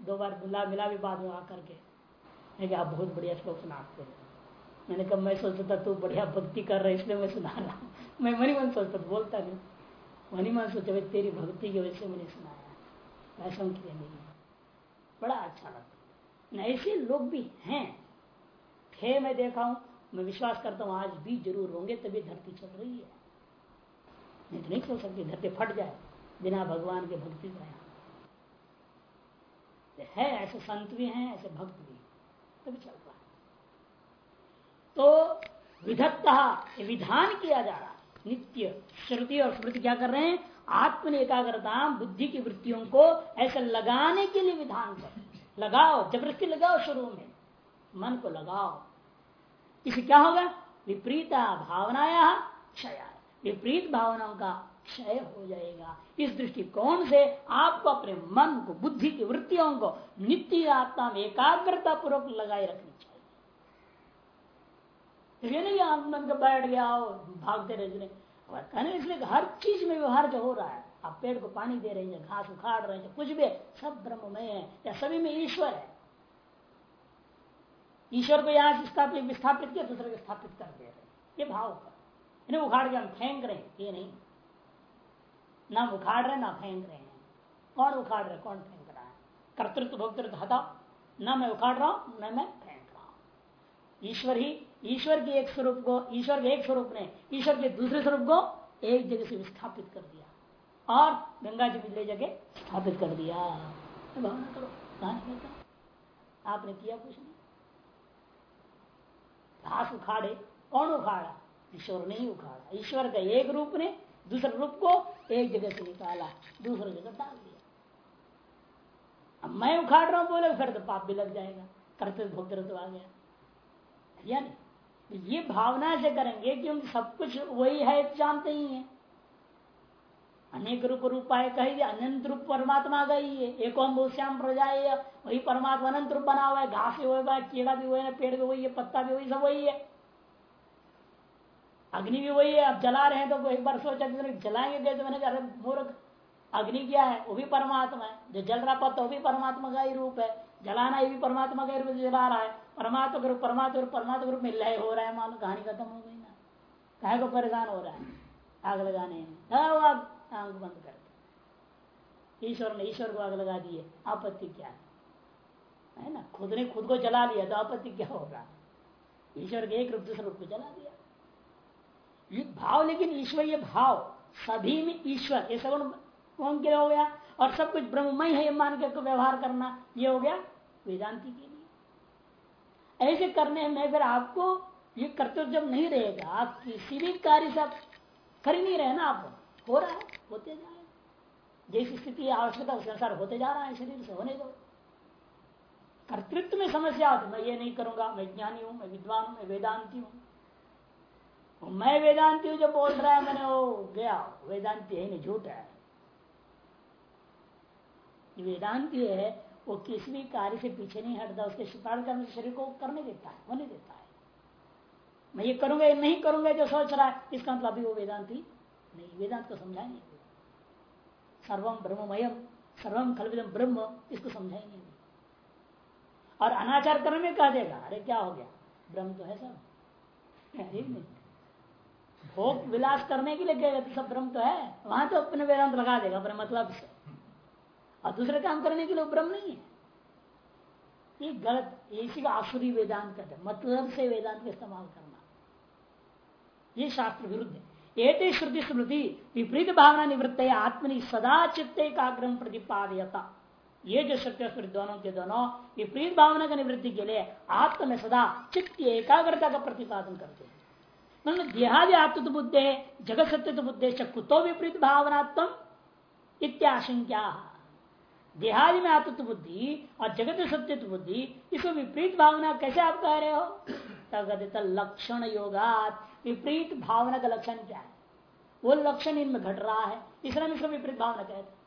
दो बार मिला मिला भी बाद में आकर के कि आप बहुत बढ़िया श्लोक सुनाते हैं। मैंने कहा, मैं सोचता था, तू बढ़िया भक्ति कर रहा है, इसलिए मैं सुना रहा मैं मनी मन सोचता बोलता नहीं। मनी मन सोचा, भाई तेरी भक्ति की वजह से मैंने सुनाया। ऐसा के लिए नहीं बड़ा अच्छा लगता ऐसे लोग भी हैं। थे मैं देखा हूँ, मैं विश्वास करता हूँ, आज भी ज़रूर होंगे, तभी धरती चल रही है। नहीं तो नहीं चल सकती, धरती फट जाए, बिना भगवान के भक्ति का है, ऐसे संत भी हैं, ऐसे भक्त भी तभी चल रहा है। तो विधत्ता विधान किया जा रहा नित्य, श्रुति और स्मृति क्या कर रहे हैं? आत्म एकाग्रता बुद्धि की वृत्तियों को ऐसे लगाने के लिए विधान कर। लगाओ, ज़बरदस्ती लगाओ शुरू में। मन को लगाओ। इसे क्या होगा? विपरीता भावनाया क्षय। विपरीत भावनाओं का क्षय हो जाएगा। इस दृष्टिकोण से आपको अपने मन को, बुद्धि की वृत्तियों को नित्य आत्मा में एकाग्रता पूर्वक लगाए रखनी चाहिए। नहीं का बैठ गया भागते रहे कहने इसलिए हर चीज़ में व्यवहार जो हो रहा है, आप पेड़ को पानी दे रहे हैं, घास उखाड़ रहे हैं, कुछ भी, सब ब्रह्म में है, या सभी में ईश्वर है। ईश्वर को यहाँ से स्थापित, विस्थापित किया, दूसरे को स्थापित कर दे रहे ये भाव का। इन्हें उखाड़ के हम फेंक रहे हैं, ये नहीं। ना उखाड़ रहे ना फेंक रहे हैं। कौन उखाड़ रहे कौन फेंक रहा है? कर्तृत्व, भोक्तृत्व हटाओ। ना मैं उखाड़ रहा हूँ, न मैं फेंक रहा हूँ। ईश्वर ही ईश्वर के एक स्वरूप को, ईश्वर के एक स्वरूप ने, ईश्वर के दूसरे स्वरूप को एक जगह से विस्थापित कर दिया और गंगा जी पिछले जगह स्थापित कर दिया। भावना करो आपने किया कुछ नहीं। घास उखाड़े, कौन उखाड़ा? ईश्वर ने ही उखाड़ा। ईश्वर का एक रूप ने दूसरे रूप को एक जगह से निकाला, दूसरे जगह डाल दिया। अब मैं उखाड़ रहा हूँ, बोले फिर तो पाप भी लग जाएगा कर्तव्य भोक्तृत्व आ गया। या नहीं? ये भावना से करेंगे क्योंकि सब कुछ वही है, जानते ही है। अनेक रूप रूप आए कही, अनंत रूप परमात्मा गई है। एक श्याम प्रजाए वही परमात्मा अनंत रूप बना हुआ है। घास भी हुआ है भी हुआ है, पेड़ भी वही है, पत्ता भी वही, सब वही है। अग्नि भी वही है। अब जला रहे हैं तो एक बार सोचा जलाएँगे गए तो मैंने कहा मूर्ख, अग्नि क्या है? वो भी परमात्मा है। जो जल रहा पत्ता, वो भी परमात्मा का ही रूप है। जलाना ये भी परमात्मा का ही रूप जला रहा है। परमात्मा के रूप, परमात्मा परमात्मा रूप में लय हो रहा है मालूम कहानी खत्म हो गई ना। कहे को परेशान हो रहा है, आग लगाने में। आँख बंद कर ईश्वर ने, ईश्वर को आग लगा दिए आपत्ति क्या है? है ना? खुद ने खुद को जला लिया तो आपत्ति क्या होगा ईश्वर के एक रूप, दूसरे रूप को जला दिया। ये भाव, लेकिन ईश्वर ये भाव, सभी में ईश्वर, ये सब कौन के हो गया। और सब कुछ ब्रह्ममय है मान के व्यवहार करना, ये हो गया वेदांति के लिए। ऐसे करने में फिर आपको ये कर्तव्य जब नहीं रहेगा, आप किसी भी कार्य से कर ही नहीं रहे ना आप, हो रहा है, होते जा रहे जैसी स्थिति, आवश्यकता उसके अनुसार होते जा रहा है शरीर से, होने दो। कर्तृत्व में समस्या होती मैं ये नहीं करूँगा, मैं ज्ञानी हूँ, मैं विद्वान हूँ, मैं वेदांति हूँ। मैं वेदांति हूँ जो बोल रहा है, मैंने वो गया, वेदांति है नहीं, झूठ है। वेदांति है वो किसी भी कार्य से पीछे नहीं हटता, उसके शिकार करने शरीर को करने देता है, होने देता है। मैं ये करूँगा ये नहीं करूँगा जो सोच रहा है, इसका मतलब अभी वो वेदांति नहीं, वेदांत को समझाएँगे सर्वम ब्रह्ममयम सर्वम खलविदम ब्रह्म, इसको समझाएँगे और अनाचार करने में कह देगा, अरे, क्या हो गया? ब्रह्म तो है सब। भोग विलास करने के लिए कहेगा तो सब ब्रह्म तो है। वहाँ तो अपने वेदांत लगा देगा अपने मतलब से और दूसरे काम करने के लिए ब्रह्म नहीं है। ये गलत इसी का आसुरी वेदांत कहते मतलब से वेदांत का इस्तेमाल करना। ये शास्त्र विरुद्ध है। एते श्रुति स्मृति विपरीत भावना निवृत्त है। आत्मनि सदा चित्त एकाग्रम प्रतिपादयता। ये जो सत्य स्मृति दोनों के दोनों विपरीत भावना का निवृत्ति के लिए आत्म में सदा चित्त एकाग्रता का प्रतिपादन करते हैं। देहादि आत्म बुद्धे, जगत सत्य बुद्धे कुतो विपरीत भावनात्म इत्याशंका देहादि में आत्म बुद्धि और जगत सत्य बुद्धि इसको विपरीत भावना कैसे आप कह रहे हो? तगदित लक्षण योगात, विपरीत भावना का लक्षण क्या है? वो लक्षण इनमें घट रहा है। इसलिए इसको विपरीत भावना कहते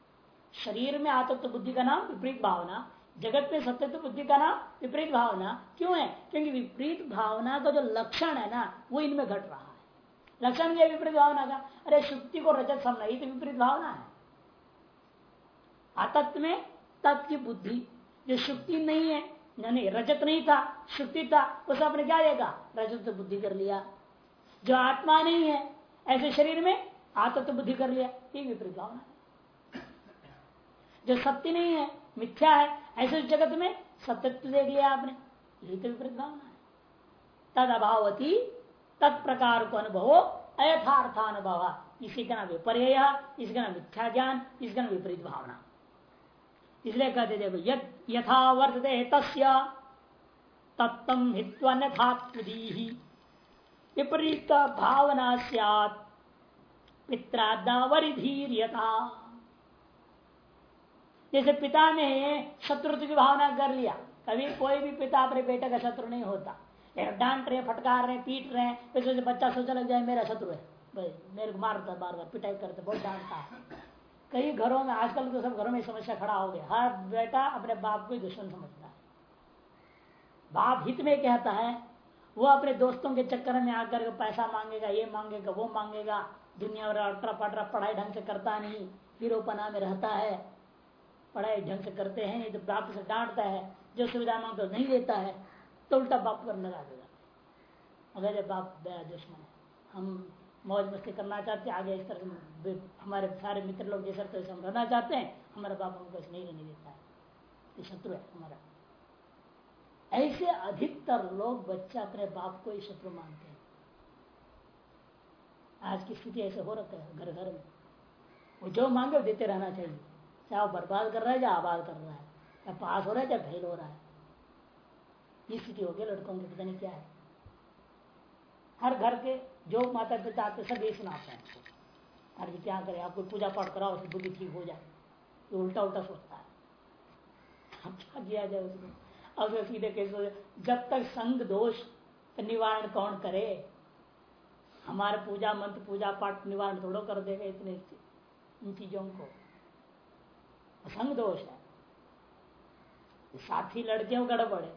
शरीर में आत्म बुद्धि का नाम विपरीत भावना, जगत में सत्य बुद्धि का नाम विपरीत भावना क्यों है? क्योंकि विपरीत भावना का जो लक्षण है ना, वो इनमें घट रहा है। लक्षण क्या विपरीत भावना का? अरे, शुक्ति को रजत समझना ही तो विपरीत भावना है। आतत्व में तत् की बुद्धि, जो शुक्ति नहीं है नहीं रजत नहीं था, शुक्ति था, उसे आपने क्या देगा रजत तो बुद्धि कर लिया। जो आत्मा नहीं है, ऐसे शरीर में आतत्व बुद्धि कर लिया। ये विपरीत भावना जो सत्य नहीं है, मिथ्या है, ऐसे जगत में सत्यत्व देख लिया आपने। यही तो विपरीत भावना है। तद अभावती तत्प्रकार को अनुभव, अयथार्थानुभव। इसी का नाम विपर्य इसका नाम मिथ्या ज्ञान इसका नाम विपरीत भावना। इसलिए कहते देखो यथा वर्तते तस्य विपरीत भावना सियात पित्रादावरिधीर्यता जैसे पिता ने शत्रुत्व की भावना कर लिया, कभी कोई भी पिता अपने बेटे का शत्रु नहीं होता। डांट रहे, फटकार रहे, पीट रहे तो बच्चा सोचा लग जाए, मेरा शत्रु है। भाई, मेरे को मारता बार बार, पिटाई करते बहुत डांटता है। कई घरों में, आजकल तो सब घरों में समस्या खड़ा हो गया। हर बेटा अपने बाप को ही दुश्मन समझता है। बाप हित में कहता है, वो अपने दोस्तों के चक्कर में आकर के पैसा मांगेगा, ये मांगेगा, वो मांगेगा, दुनिया और अल्ट्रा पटरा पढ़ाई ढंग से करता नहीं हीरोपना में रहता है, पढ़ाई ढंग से करते हैं नहीं तो बाप से डांटता है, जो सुविधा माँगता तो नहीं देता है तो उल्टा बाप पर लगा देगा। अगर बाप दुश्मन है, हम मौज मस्ती करना चाहते आगे इस तरह हमारे सारे मित्र लोग जिस तरह से हम रहना चाहते हैं, हमारा बाप हमको नहीं रहने देता है। ये शत्रु है हमारा। ऐसे अधिकतर लोग बच्चा अपने बाप को ही शत्रु मानते हैं। आज की स्थिति ऐसे हो रखा है घर घर में। वो जो मांगे देते रहना चाहिए। चाहे वो बर्बाद कर रहा है या आबाद कर रहा है, या पास हो रहा है या फेल हो रहा है। ये स्थिति हो गई लड़कों की, पता नहीं क्या है। हर घर के जो माता पिता आते सब ये सुनाते हैं अरे जी, क्या करें? आपको पूजा पाठ कराओ उसकी बुद्धि ठीक हो जाए। तो उल्टा उल्टा सोचता है। अब क्या किया जाए उसको अब सीधे कैसे जब तक संग दोष निवारण कौन करे? हमारे पूजा मंत्र, पूजा पाठ निवारण थोड़ो कर देगा इतने इन चीज़ों को। असंग दोष है। साथी लड़कियों गड़बड़ है।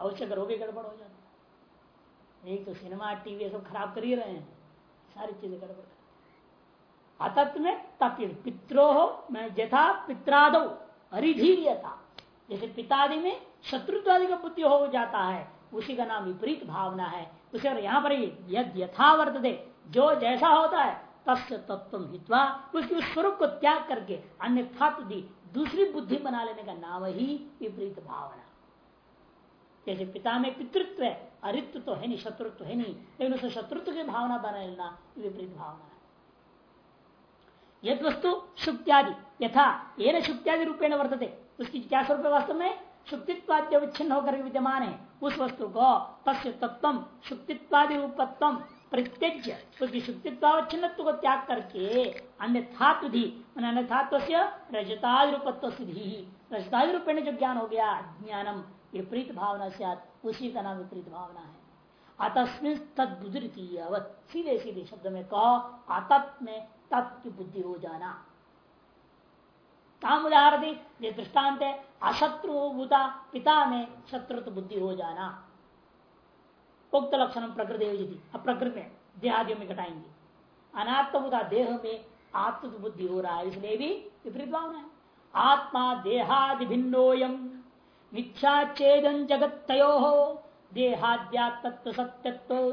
अवश्य करोगे गड़बड़ हो जाता एक तो सिनेमा, टीवी सब खराब कर ही रहे हैं। सारी चीज़ें गड़बड़ अतत्व में तपिल पित्रो हो मैं जथा पित्रादो था जैसे पितादि में शत्रुत्वादि का बुद्धि हो जाता है, उसी का नाम विपरीत भावना है। उसे यहाँ पर यद यथावर्त दे जो जैसा होता है, तस्य तत्व हित्वा, उसके उस स्वरूप को त्याग करके अन्य दी, दूसरी बुद्धि बना लेने का नाम ही विपरीत भावना। जैसे पिता में पितृत्व है अरित्व तो है नहीं, शत्रुत्व है नहीं, लेकिन उसे शत्रुत्व की भावना बना लेना विपरीत भावना है। यद वस्तु शुक्त्यादि, यथा ये शुक्त्यादि रूपेण वर्तते। उसकी क्या स्वरूप वास्तव में? शुक्तित्वाद्य विच्छिन्न होकर विद्यमान है। उस वस्तु को, तस्य तत्व शुक्तित्वादि रूपत्व, प्रत्यज्य, उसकी शुक्तित्वावच्छिन्न को त्याग करके अन्यथात्व से रजतादि रूपत्व सिद्धि रजतादि रूपेण जो ज्ञान हो गया, ज्ञानम, विपरीत भावना से उसी का नाम विपरीत भावना है। अतस्मिन तदुदृती सीधे सीधे शब्द में कहो आतत् में तत् की बुद्धि हो जाना। काम उदाहरण दी दृष्टांत है अशत्रु भूता, पिता में शत्रुत्व बुद्धि हो जाना। उक्त लक्षण प्रकृति प्रकृति में देहादियों में घटाएँगे। अनात्मभूता देह में आत्म बुद्धि हो रहा है, इसलिए भी विपरीत भावना है। आत्मा देहादि भिन्नोयम मिथ्या चेदन जगत तयो हो देहाद्या तत्व सत्यत्व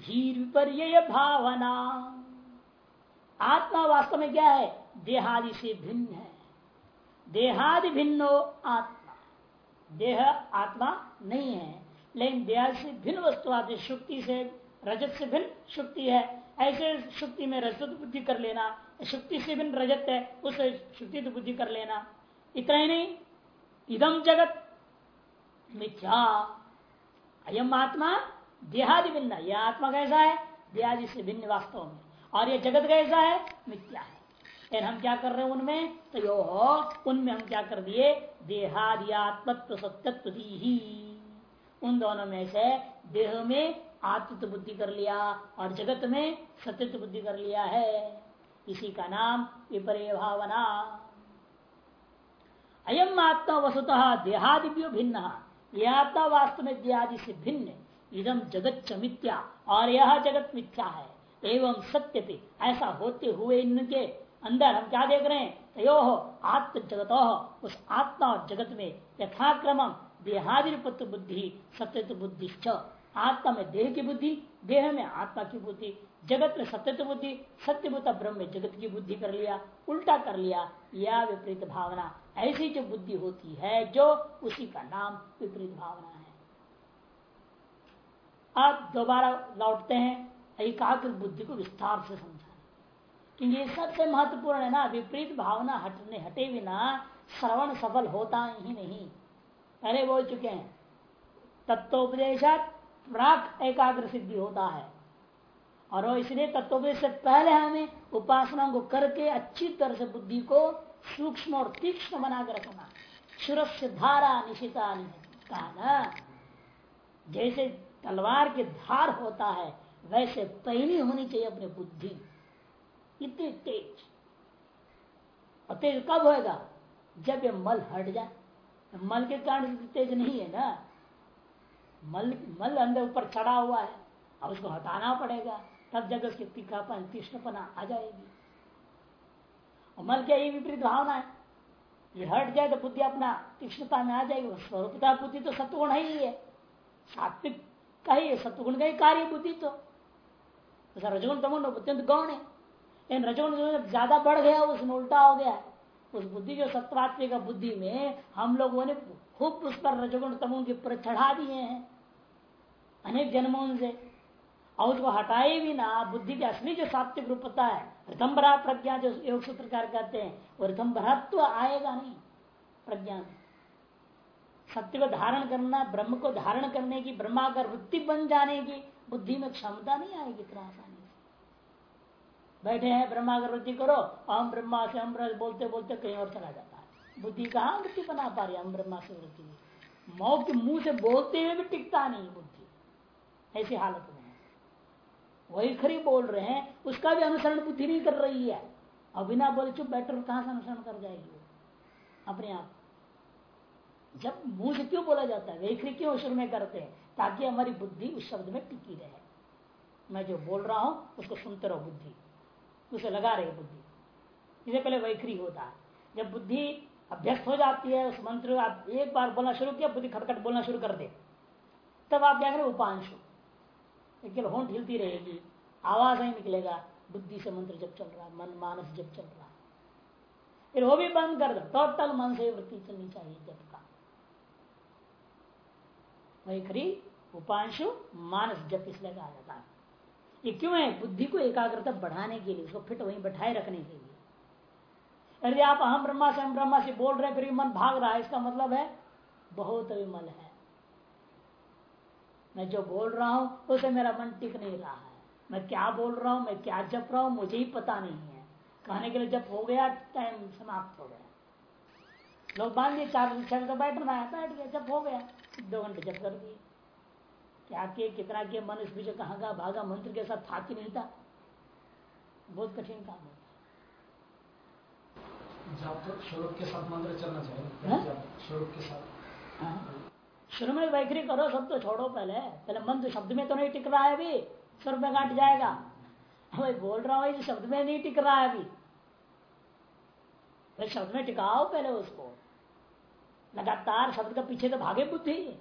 धीर विपर्य भावना आत्मा वास्तव में क्या है? देहादि से भिन्न है। देहादि भिन्नो आत्मा। देह आत्मा नहीं है, लेकिन देह से भिन्न वस्तु आती शुक्ति से रजत से भिन्न शुक्ति है। ऐसे शुक्ति में रजत बुद्धि कर लेना, शुक्ति से भिन्न रजत है, उसे शुक्ति बुद्धि कर लेना। इतना ही नहीं इदम जगत मिथ्या। अयम आत्मा, देहादि भिन्न। यह आत्मा कैसा है? देहादि से भिन्न वास्तव में। और ये जगत कैसा है? मिथ्या है। फिर हम क्या कर रहे हैं उनमें? तो यो उनमें हम क्या कर दिए? देहादि आत्मत्व, सत्यत्व ही। उन दोनों में से देह में आत्मत्व बुद्धि कर लिया और जगत में सत्यत्व बुद्धि कर लिया है। इसी का नाम विपर्य भावना। अयम आत्मा वसुतः देहादिव्यो भिन्न। यह आत्मा वास्तव में देहादि से भिन्न। इदम जगत च मिथ्या और यह जगत मिथ्या है। एवं सत्य पे ऐसा होते हुए इनके अंदर हम क्या देख रहे हैं? तयो आत्म जगत उस आत्मा और जगत में यथाक्रम देहादिपत्व बुद्धि सत्य बुद्धि आत्मा में देह की बुद्धि, देह में आत्मा की बुद्धि। जगत में सत्य बुद्धि सत्यभूत ब्रह्म में जगत की बुद्धि कर लिया, उल्टा कर लिया, या विपरीत भावना। ऐसी जो बुद्धि होती है, जो उसी का नाम विपरीत भावना है। अब दोबारा लौटते हैं, एकाग्र बुद्धि को विस्तार से समझाना। क्योंकि सबसे महत्वपूर्ण है ना, विपरीत भावना हटने, हटे बिना श्रवण सफल होता ही नहीं। पहले बोल चुके हैं, तत्वोपदेशात प्राक एकाग्र सिद्धि होता है। और इसलिए तत्वोपदेश से पहले हमें उपासना को करके अच्छी तरह से बुद्धि को सूक्ष्म और तीक्ष्ण बना कर रखना। सुरक्षित धारा निशिता कहा जैसे तलवार के धार होता है, वैसे पहली होनी चाहिए अपनी बुद्धि। इतनी तेज। और तेज कब होएगा? जब ये मल हट जाए। मल के कारण तेज नहीं है ना। मल मल अंदर ऊपर चढ़ा हुआ है। अब उसको हटाना पड़ेगा। तब जब उसकी तीखापन तीक्ष्णपना आ जाएगी। और मल क्या ये विपरीत भावना है। ये हट जाए तो बुद्धि अपना तीक्ष्णता में आ जाएगी। स्वरूपता बुद्धि तो सत्वगुण ही है सात्विक का ही सत्वगुण का ही कार्य बुद्धि तो। रजगुण तमुण अत्यंत गौण है। लेकिन रजगुण ज़्यादा बढ़ गया उसमें उल्टा हो गया। उस बुद्धि जो सत्वात्मिक बुद्धि में हम लोगों ने खूब उस पर रजगुण तमुण के ऊपर चढ़ा दिए हैं। अनेक जन्मों से और उसको हटाए भी ना, बुद्धि की असली जो सात्विक रूपता है ऋतंबरा प्रज्ञा जो योग सूत्रकार कहते हैं, वो ऋतंबरत्व आएगा नहीं प्रज्ञा में। सत्य को धारण करना, ब्रह्म को धारण करने की, ब्रह्माकर वृत्ति बन जाने की बुद्धि में क्षमता नहीं आएगी इतना आसानी से। बैठे हैं, ब्रह्माकर वृत्ति करो हम ब्रह्मा से हम बोलते बोलते कहीं और चला जाता है। बुद्धि कहाँ वृत्ति बना पा रही हम ब्रह्मा से वृत्ति? मौ के मुँह से बोलते हुए भी टिकता नहीं बुद्धि। ऐसी हालत में वही खरी बोल रहे हैं, उसका भी अनुसरण बुद्धि नहीं कर रही है। और बिना बोले चुप बैठे कहाँ से अनुसरण कर जाएगी अपने आप। जब मुँह से क्यों बोला जाता है? वैखरी क्यों शुरू में करते हैं? ताकि हमारी बुद्धि उस शब्द में टिकी रहे। मैं जो बोल रहा हूँ, उसको सुनते रहो बुद्धि। उसे लगा रही बुद्धि। इसे पहले वैखरी होता है। जब बुद्धि अभ्यस्त हो जाती है, उस मंत्र आप एक बार बोलना शुरू किया, बुद्धि खटखट बोलना शुरू कर दे। तब आप क्या करें उपांशु। लेकिन होंठ हिलती रहेगी। आवाज़ नहीं निकलेगा। बुद्धि से मंत्र जब चल रहा है मन मानस जब चल रहा। है फिर वो भी बंद कर दो। टोटल मन से वृत्ति चलनी चाहिए जब का। वैखरी उपांशु मानस जब इसलिए कहा जाता है। ये क्यों है? बुद्धि को एकाग्रता बढ़ाने के लिए उसको फिट वहीं बैठाए रखने के लिए। यदि आप अहम ब्रह्मा से हम ब्रह्मा से बोल रहे फिर मन भाग रहा है, इसका मतलब है, बहुत विमल है। मैं जो बोल रहा हूँ उसे मेरा मन टिक नहीं रहा है। मैं क्या बोल रहा हूँ मैं क्या जप रहा हूँ मुझे ही पता नहीं है। कहने के लिए जब हो गया टाइम समाप्त हो गया। लोग मान दिए चार छह तो बैठना है बैठ गया जब हो गया। दो घंटे जब कर दिए। क्या किए कितना किए मन इस बीच कहा का भागा मंत्र के साथ था कि नहीं था? बहुत कठिन काम होता तो स्वरूप के साथ मंत्र चलना चाहिए स्वरूप के साथ। हाँ। शुरू में वैखरी करो सब तो छोड़ो पहले। पहले मंत्र शब्द में तो नहीं टिक रहा है अभी। स्वरूप में काट जाएगा। भाई बोल रहा हूँ शब्द में नहीं टिक रहा है अभी। तो शब्द में टिकाओ पहले उसको। लगातार शब्द का पीछे तो भागे बुद्धि।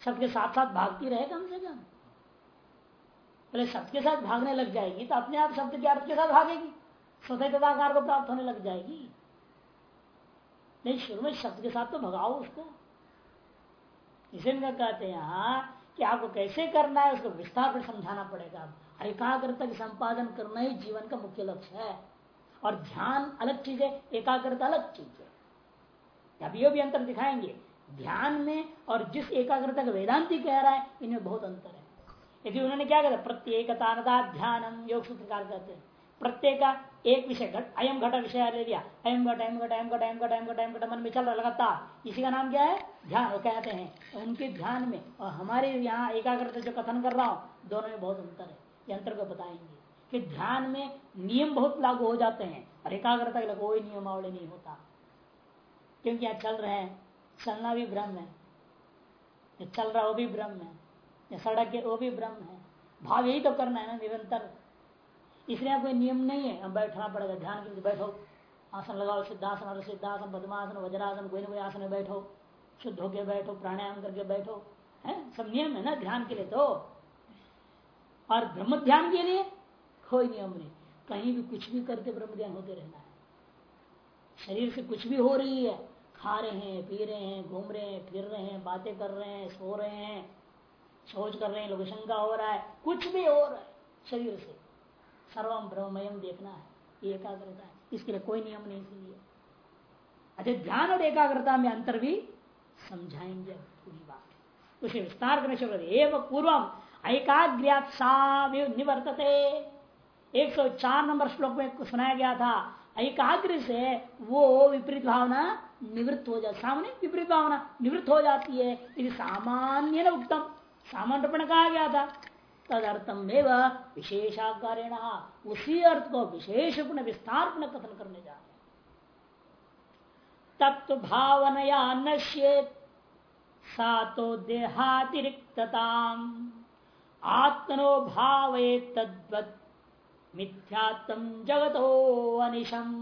शब्द के साथ साथ भागती रहे कम से कम। पहले शब्द के साथ भागने लग जाएगी तो अपने आप शब्द के अर्थ के साथ भागेगी। स्वतंत्रताकार को प्राप्त होने लग जाएगी। नहीं शुरू में शब्द के साथ तो भगाओ उसको। इसे कहते हैं यहाँ कि आपको कैसे करना है, उसको विस्तार पर समझाना पड़ेगा। एकाग्रता के संपादन करना ही जीवन का मुख्य लक्ष्य है। और ध्यान अलग चीज़ है, एकाग्रता अलग चीज़ है। अभी भी अंतर दिखाएँगे। ध्यान में और जिस एकाग्रता का वेदांति कह रहा है, इनमें बहुत अंतर है। यदि उन्होंने क्या कहते प्रत्येकता ध्यानम, योग सूत्रकार कहते हैं। प्रत्येक का एक विषय, घट अयम घट विषय ले लिया। अयम घट अयम घट अयम घट अयम घट अयम घट अयम घट, मन में चल रहा लगातार। इसी का नाम क्या है? ध्यान, वो कहते हैं। उनके ध्यान में, और हमारे यहाँ एकाग्रता जो कथन कर रहा हूँ, दोनों में बहुत अंतर है। ये अंतर को बताएँगे। कि ध्यान में नियम बहुत लागू हो जाते हैं, और एकाग्रता के लिए कोई नियमावली नहीं होता। क्योंकि यहाँ चल रहे हैं, चलना भी ब्रह्म है। चल रहा वो भी ब्रह्म है। सड़क है वो भी ब्रह्म है। भाव यही तो करना है ना, निरंतर। इसलिए कोई नियम नहीं है। हम बैठना पड़ेगा। ध्यान के लिए बैठो। आसन लगाओ, सिद्धासन और सिद्धासन पद्मासन, वज्रासन, कोई ना कोई आसन में बैठो। शुद्ध होके बैठो, प्राणायाम करके बैठो। है? सब नियम है ना ध्यान के लिए तो? और ब्रह्म ध्यान के लिए कोई नियम नहीं। कहीं भी कुछ भी करते ब्रह्म ध्यान होते रहना है। शरीर से कुछ भी हो रही है, खा रहे हैं, पी रहे हैं, घूम रहे हैं, फिर रहे हैं, बातें कर रहे हैं, सो रहे हैं, सोच कर रहे हैं, लोग शंका हो रहा है, कुछ भी हो रहा है शरीर से। सर्वम ब्रह्मयम देखना है, एकाग्रता है। इसके लिए कोई नियम नहीं इसलिए। अच्छा ध्यान और एकाग्रता में अंतर भी समझाएँगे पूरी बात। उसे विस्तार करने शुरू एवं पूर्वम एकाग्रत निवर्तते। 104 नंबर श्लोक में सुनाया गया था एकाग्र से वो विपरीत भावना निवृत्त हो जाती सामने विपरीत भावना निवृत्त हो जाती है। यदि सामान्य उत्तम सामान्य कहा गया था। तदर्थम विशेषाकारेण उसी अर्थ को विशेष पुनः विस्तार कथन करने जा रहे तत्व भावनया नश्येत सा तो देहातिरिक्तता आत्मनो भाव तद्वत, मिथ्यात्म जगतो अनिशम।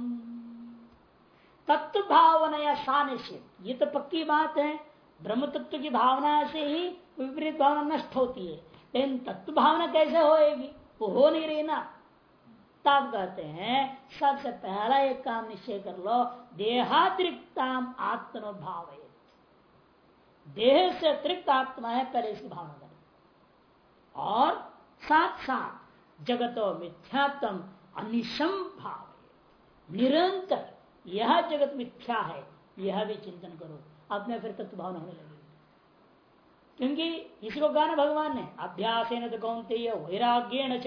तत्व भावना सा निश्चित ये तो पक्की बात है ब्रह्म तत्व की भावना से ही विपरीत भावना नष्ट होती है। लेकिन तत्व भावना कैसे होएगी? वो हो नहीं रही ना। तब कहते हैं, सबसे पहला एक काम निश्चय कर लो, देहातिरिक्ताम आत्मभाव देह से अतिरिक्त आत्मा है, पहले इसकी भावना करें। और साथ साथ जगतो मिथ्यात्म अनिशम भाव निरंतर, यह जगत मिथ्या है, यह भी चिंतन करो। अपने फिर तत्व भावना होने लगे क्योंकि इसको कहा ना भगवान ने। अभ्यास तो कौनते वैराग्य न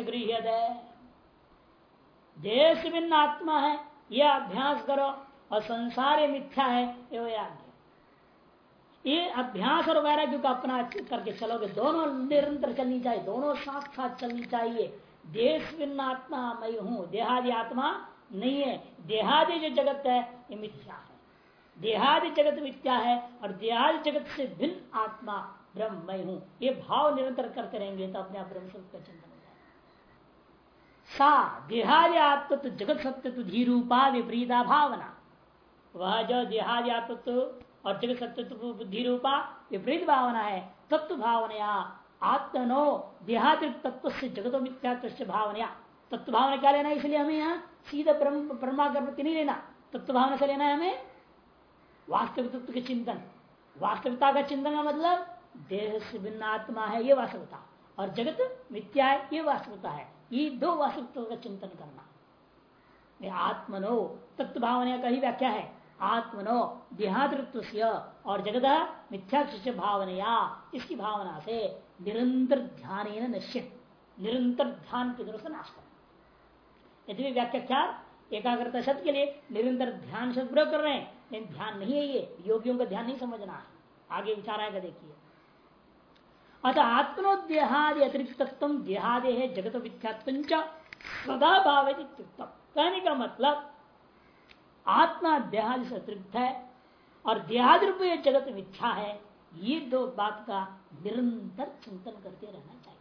देश भिन्न आत्मा है यह अभ्यास करो, और संसार मिथ्या है, ये वैराग्य। ये अभ्यास और वैराग्य को अपना करके चलोगे, दोनों निरंतर चलनी चाहिए, दोनों साथ साथ चलनी चाहिए। देश भिन्न आत्मा मैं हूँ, देहादि आत्मा नहीं है। देहादि जो जगत है, ये मिथ्या है। देहादि जगत मिथ्या है, और देहादि जगत से भिन्न आत्मा ब्रह्म मैं हूँ। ये भाव निरंतर करते रहेंगे तो अपने आप ब्रह्म स्वरूप का चिंतन हो जाए सा देहादि आत्मत्व जगत सत्य तो धीरूपा विपरीता भावना। वह जो देहादि आत्मत्व और जगत सत्य बुद्धि रूपा विपरीत भावना है, तत्व भावनया, आत्मनो देहातिक तत्व से जगतो मिथ्यात्व भावनया। तत्व भावना क्या लेना है इसलिए हमें यहाँ सीधा परमाकर प्रति नहीं लेना। तत्व भावना से लेना है हमें वास्तविक तत्व के चिंतन। वास्तविकता का चिंतन का मतलब देह से भिन्न आत्मा है, ये वास्तविकता और जगत मिथ्या है, ये वास्तविकता है। ये दो वास्तविकता का चिंतन करना। आत्मनो तत्व भावना का ही व्याख्या है। आत्मनो देहातृत्व और जगत मिथ्या भावनया, इसकी भावना से निरंतर ध्यान निश्चित निरंतर ध्यान की तरफ़ से नाश करना यदि व्याख्या क्या? एकाग्रता शब्द के लिए निरंतर ध्यान शब्द प्रयोग कर रहे हैं, लेकिन ध्यान नहीं है ये। योगियों का ध्यान नहीं समझना है। आगे विचार आएगा देखिए। अतः आत्मोदेहादि अतिरिक्त तत्व देहादे है जगत भाव कहने का मतलब? आत्मा देहादि से अतिरिक्त है और देहादि रूप जगत मिथ्या है, ये दो बात का निरंतर चिंतन करते रहना चाहिए।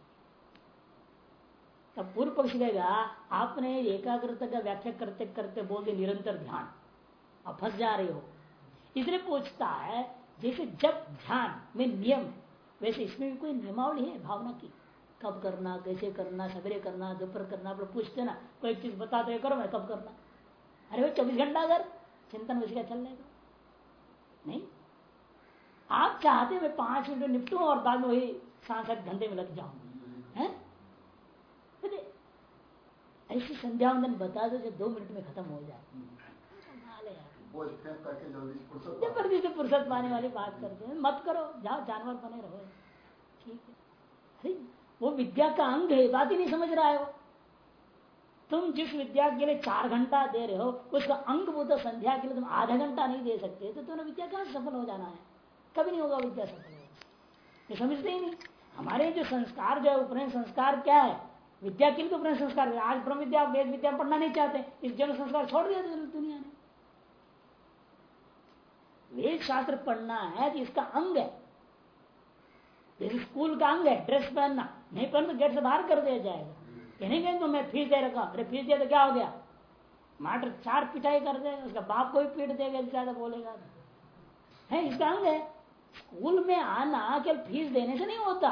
तब पूर्व पक्ष कहेगा, आपने एकाग्रता का व्याख्या करते करते बोलते निरंतर ध्यान। अब फंस जा रहे हो। इसलिए पूछता है, जैसे जब ध्यान में नियम वैसे इसमें भी कोई नियमावली है, भावना की। कब करना, कैसे करना, सवेरे करना, दोपहर करना, आप लोग पूछते ना, कोई चीज़ बताते करो मैं कब करना। अरे भाई चौबीस घंटा अगर चिंतन वैसे क्या चल जाएगा नहीं। आप चाहते मैं पाँच मिनट निपटू और बाद में वही सात सात घंटे में लग जाऊँ। ऐसी संध्या वंदन बता दो जो दो मिनट में खत्म हो जाए। ज़बरदस्ती पाने। वाली बात करते हैं मत करो जाओ जानवर बने रहो। ठीक है। वो विद्या का अंग है बात ही नहीं समझ रहा है वो। तुम जिस विद्या के लिए चार घंटा दे रहे हो उसका अंग भूत संध्या के लिए तुम आधा घंटा नहीं दे सकते तो तुम्हें विद्या कहाँ सफल हो जाना है? कभी नहीं होगा विद्या सफल ये समझते ही नहीं। हमारे जो संस्कार जो है उपनयन संस्कार क्या है? विद्या के लिए तो उपनयन संस्कार आज ब्रह्म विद्या वेद विद्या पढ़ना नहीं चाहते। इस जन्म संस्कार छोड़ दिया दुनिया ने वेद शास्त्र पढ़ना है तो इसका अंग है। जैसे स्कूल का अंग है, ड्रेस पहनना। नहीं पहन तो गेट से बाहर कर दिया जाएगा। कहने गए तो मैं फ़ीस दे रखा अरे फ़ीस दिया तो क्या हो गया? माटर चार पिटाई कर देगा उसका बाप को भी पीट देगा ज़्यादा बोलेगा है, इसका अंग है। स्कूल में आना केवल फ़ीस देने से नहीं होता।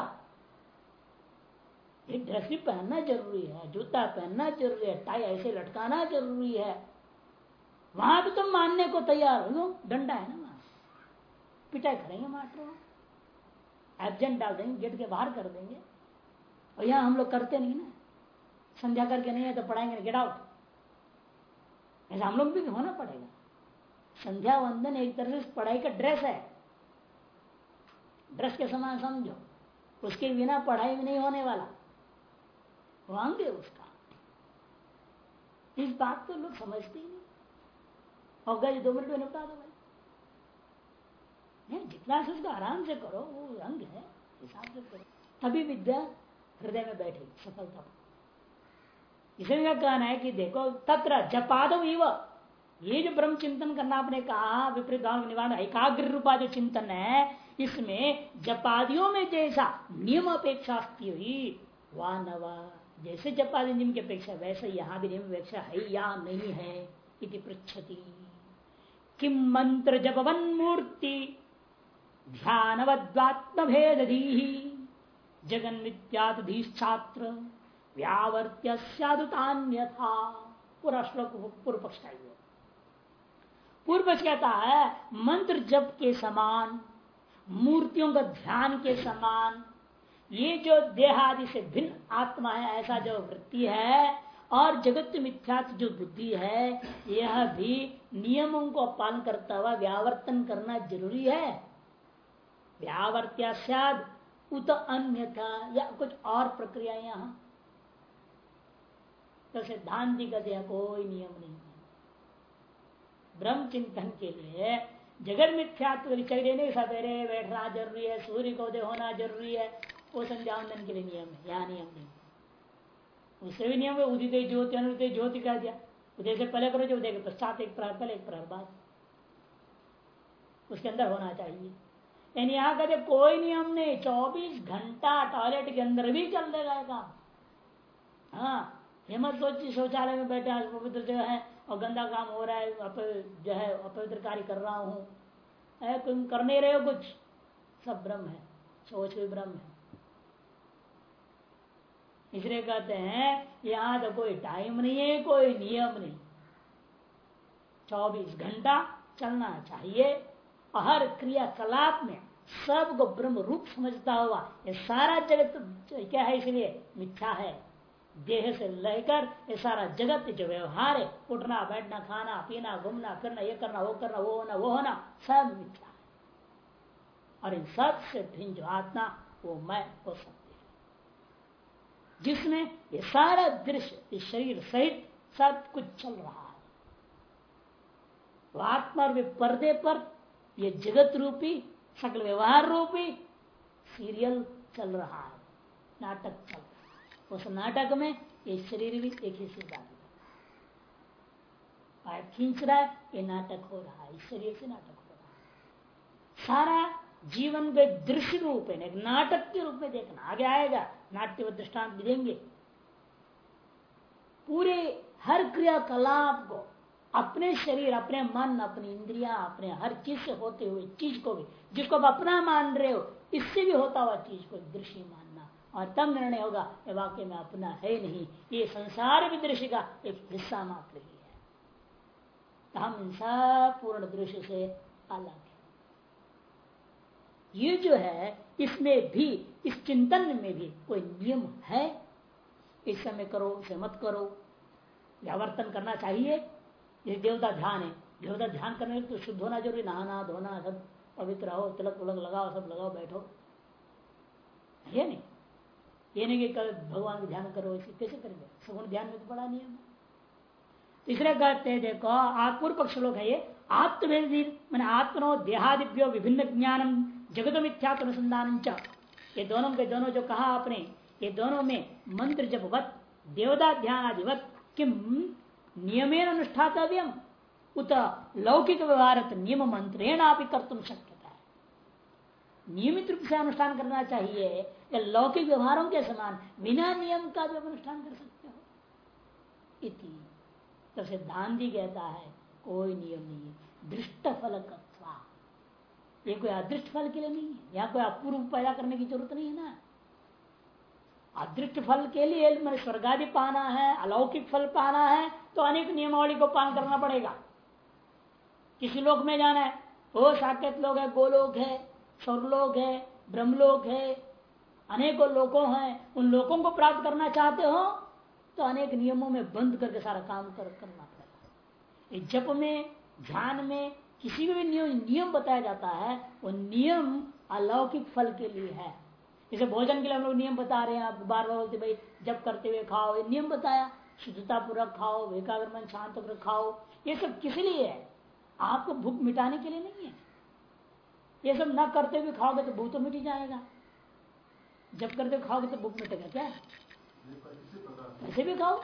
एक ड्रेस भी पहनना ज़रूरी है, जूता पहनना ज़रूरी है, टाई ऐसे लटकाना ज़रूरी है। वहाँ भी तुम मानने को तैयार हो डंडा है ना पिटाई करेंगे मास्टर एबजेंट डाल देंगे, गेट के बाहर कर देंगे। और यहाँ हम लोग करते नहीं ना। संध्या करके नहीं है तो पढ़ाएँगे गेट आउट ऐसा हम लोग भी होना पड़ेगा। संध्या वंदन एक तरह से पढ़ाई का ड्रेस है। ड्रेस के समान समझो। उसके बिना पढ़ाई भी नहीं होने वाला। वो उसका। इस बात को लोग समझते ही नहीं। और गए दो मिनट में निपटा दो नहीं जितना से उसका आराम से करो, वो रंग है, हिसाब से करो। तभी विद्या हृदय में बैठे, सफलता इसलिए कहना है कि देखो, तत्र जपादो ये जो ब्रह्म चिंतन करना आपने कहा, विपरीत भाव निवारण, एकाग्र रूपा जो चिंतन है, इसमें जपादियों में जैसा नियम अपेक्षा हुई, वाह नवा जैसे जपादी नियम की अपेक्षा, वैसे यहाँ भी नियम अपेक्षा है या नहीं है, इति पृछति किम मंत्र जपवन मूर्ति ध्यानवद्वात्म भेद जगन छात्र व्यावर्त्य पूरा श्लोक पूर्व पक्ष का पूर्व पक्ष कहता है, मंत्र जप के समान, मूर्तियों का ध्यान के समान, ये जो देहादि से भिन्न आत्मा है, ऐसा जो वृत्ति है, और जगत मिथ्या जो बुद्धि है, यह भी नियमों को पालन करता हुआ व्यावर्तन करना ज़रूरी है। व्यावर्त्या सद उत अन्यथा, या कुछ और प्रक्रिया यहाँ। तो सिद्धांति का कोई नियम नहीं है। ब्रह्म चिंतन के लिए जगत मिथ्यात्व नहीं, सवेरे बैठना ज़रूरी है, सूर्य को उदय होना ज़रूरी है, वो संध्यावंदन के लिए नियम है, यहाँ नियम नहीं उससे भी नियम है, उदित ज्योति, अनुदित ज्योति कह दिया। उदय से पहले करो, जो उदय के पश्चात एक प्रहर, पहले एक प्रहर बाद। उसके अंदर होना चाहिए। यानी यहाँ कहते कोई नियम नहीं चौबीस घंटा टॉयलेट के अंदर भी चल देगा काम। हाँ हिम्मत सोची शौचालय में बैठे आज पवित्र जगह है और गंदा काम हो रहा है अप, जो है अपवित्र कार्य कर रहा हूँ। तुम कर नहीं रहे हो कुछ? सब ब्रह्म है सोच भी ब्रह्म है। इसलिए कहते हैं यहाँ तो कोई टाइम नहीं है कोई नियम नहीं। चौबीस घंटा चलना चाहिए हर क्रियाकलाप में सबको ब्रह्म रूप समझता हुआ। ये सारा जगत क्या है इसलिए मिथ्या है। देह से लेकर ये सारा जगत जो व्यवहार है, उठना, बैठना, खाना, पीना, घूमना, फिरना, ये करना, वो करना, वो होना वो होना, सब मिथ्या है। और इन सबसे भिन्न जो आत्मा, वो मैं हो सकती है। जिसमें ये सारा दृश्य इस शरीर सहित सब कुछ चल रहा है। आत्मा और पर्दे पर ये जगत रूपी सकल व्यवहार रूपी सीरियल चल रहा है, नाटक चल रहा है। उस नाटक में ये शरीर भी एक ही सिद्धांत पाइप खींच रहा है, ये नाटक हो रहा है, इस शरीर से नाटक हो रहा है। सारा जीवन के दृश्य रूप है, एक नाटक के रूप में देखना। आगे आएगा, नाट्य व दृष्टांत भी देंगे। पूरे हर क्रियाकलाप को अपने शरीर, अपने मन, अपनी इंद्रिया, अपने हर चीज़ से होते हुए, चीज़ को भी, जिसको आप अपना मान रहे हो, इससे भी होता हुआ चीज़ को दृश्य मानना। और तब निर्णय होगा, ये वाक्य में अपना है नहीं, ये संसार भी दृश्य का एक हिस्सा मात्र ही है। तो हम पूर्ण दृश्य से अलग है। ये जो है, इसमें भी, इस चिंतन में भी कोई नियम है? इस समय करो, इसे मत करो। व्यावर्तन करना चाहिए। ये देवता ध्यान है। देवता ध्यान करने तो शुद्ध होना ज़रूरी नहाना धोना सब पवित्र हो तिलक उलक लगाओ, सब लगाओ, बैठो। है नहीं। ये नहीं कि कल भगवान का ध्यान करो इसे कैसे करेंगे? सगुण ध्यान में तो बड़ा नियम है। तीसरे कहते हैं, देखो आप पूर्व पक्ष लोग है ये। आत्मभेद मैंने आत्मनो देहादिभ्यो विभिन्न ज्ञानम जगत मिथ्यात्म अनुसंधान ये दोनों के दोनों जो कहा आपने, ये दोनों में मंत्र जपवत, देवता ध्यान आदिवत किम नियमेन अनुष्ठातव्यम। उत लौकिक व्यवहार नियम मंत्रेण आप कर शक्यता। है नियमित रूप से अनुष्ठान करना चाहिए, या लौकिक व्यवहारों के समान बिना नियम का भी अनुष्ठान कर सकते हो। इति। तो सिद्धांत कहता है, कोई नियम नहीं है दृष्ट फल ये कोई अदृष्ट फल के लिए नहीं है। यहाँ कोई अपूर्व पैदा करने की ज़रूरत नहीं है ना। अदृष्ट फल के लिए मैंने स्वर्गादि पाना है, अलौकिक फल पाना है तो अनेक नियमावली को पालन करना पड़ेगा। किसी लोक में जाना है वो साकेत लोग है, गोलोक है, स्वर्लोक है, ब्रह्मलोक है, अनेकों लोगों हैं, उन लोगों को प्राप्त करना चाहते हो तो अनेक नियमों में बंद करके सारा काम कर, करना पड़ेगा। जप में, ध्यान में किसी को भी नियम नियम बताया जाता है, वो नियम अलौकिक फल के लिए है। जैसे भोजन के लिए हम लोग नियम बता रहे हैं, आप बार बार बोलते भाई, जब करते हुए खाओ। ये नियम बताया शुद्धता पूर्वक खाओ एकाग्र मन शांत होकर खाओ। ये सब किस लिए है? आपको भूख मिटाने के लिए नहीं है। ये सब ना करते हुए खाओगे तो भूख तो मिट जाएगा। जब करते हुए खाओगे तो भूख मिटेगा क्या? ऐसे भी खाओ।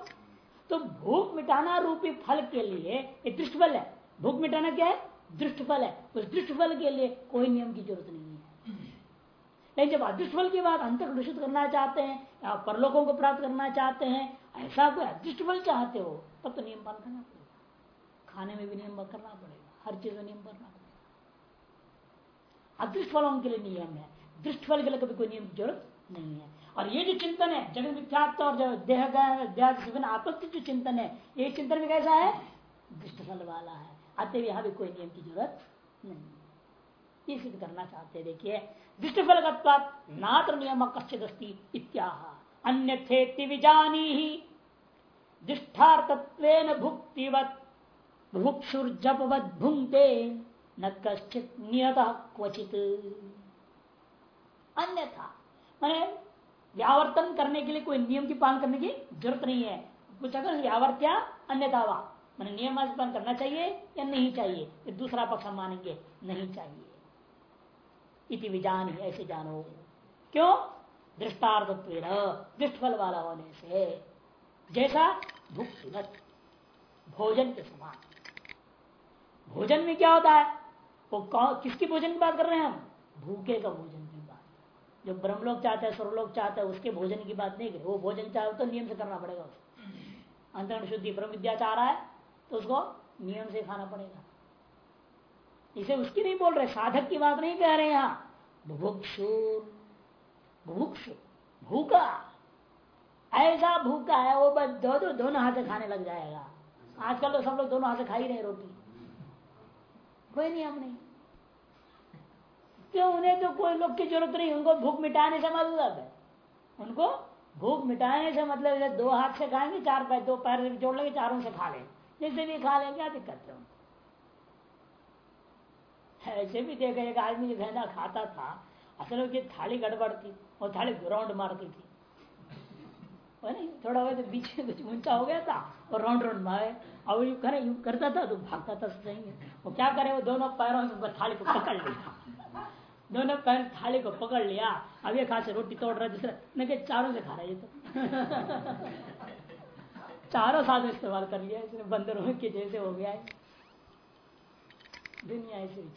तो भूख मिटाना रूपी फल के लिए एक दृष्ट फल है। भूख मिटाना क्या है? दृष्ट फल है। उस दृष्ट फल के लिए कोई नियम की ज़रूरत नहीं है। लेकिन जब अदृष्ट बल की बात अंतर दूषित करना चाहते हैं, या परलोकों को प्राप्त करना चाहते हैं, ऐसा कोई अदृष्ट बल चाहते हो, तब तो नियम पालन करना पड़ेगा। खाने में भी नियम करना पड़ेगा, हर चीज़ में नियम करना पड़ेगा। अदृष्ट फलों के लिए नियम है दृष्ट फल के लिए कभी कोई नियम की ज़रूरत नहीं है। और ये जो चिंतन है, जगत विख्यात और जो देह आपत्ति जो चिंतन है, ये चिंतन भी कैसा है? दृष्ट फल वाला है, अतः यहाँ भी कोई नियम की ज़रूरत नहीं ये सिद्ध करना चाहते देखिए। दृष्ट फल नात्र नियम कश्चित इत्याह। अन्य विजानी ही दृष्टार्थत्व भुक्तिवत भुक्षुर्जपवत भुंगते न कश्चित नियत क्वचित। अन्यथा मैंने व्यावर्तन करने के लिए कोई नियम की पालन करने की ज़रूरत नहीं है। कुछ अगर व्यावर्त्या अन्यथा मैंने नियम पालन करना चाहिए या नहीं चाहिए दूसरा पक्ष मानेंगे नहीं चाहिए। इति विजान, ऐसे जानो। क्यों? दृष्टार्थ दृष्ट फल वाला होने से। जैसा भूख भोजन के समान। भोजन में क्या होता है? वो किसकी भोजन की बात कर रहे हैं हम? भूखे का भोजन की बात। जो ब्रह्म ब्रह्मलोक चाहता है स्वर्लोक चाहता है, उसके भोजन की बात नहीं करें। वो भोजन चाहे तो नियम से करना पड़ेगा उसको। अंतरण शुद्धि ब्रह्म विद्या चाह रहा है तो उसको नियम से खाना पड़ेगा। इसे उसकी नहीं बोल रहे, साधक की बात नहीं कह रहे यहाँ भुभुक्षु भूखा। ऐसा भूखा है, वो बस दो दो दोनों हाथ से खाने लग जाएगा। आजकल तो सब लोग दोनों हाथ से खा ही रहे रोटी। कोई नियम नहीं। क्यों, उन्हें तो कोई लोग की ज़रूरत नहीं, उनको भूख मिटाने से मतलब है। उनको भूख मिटाने से मतलब दो हाथ से खाएँगे, चार पैर, दो पैर जोड़ लेंगे, चारों से खा लेंगे। जिससे भी खा लेंगे, क्या दिक्कत है उनको? ऐसे भी देखा एक आदमी जो गहना खाता था, असल में थाली गड़बड़ थी, और थाली ग्राउंड मारती थी। नहीं, थोड़ा वैसे बीच में कुछ ऊँचा हो गया था, और राउंड राउंड मारे। और यू करे, यू करता था तो भागता था, सही वो क्या करे, वो दोनों पैरों से थाली को पकड़ लिया। दोनों पैर थाली को पकड़ लिया। अब एक हाथ से रोटी तोड़ रहा दूसरा मैं क्या चारों से खा रहा ये तो। चारों साथ इस्तेमाल कर लिया, इसने बंदरों के जैसे हो गया है। दुनिया ऐसे ही।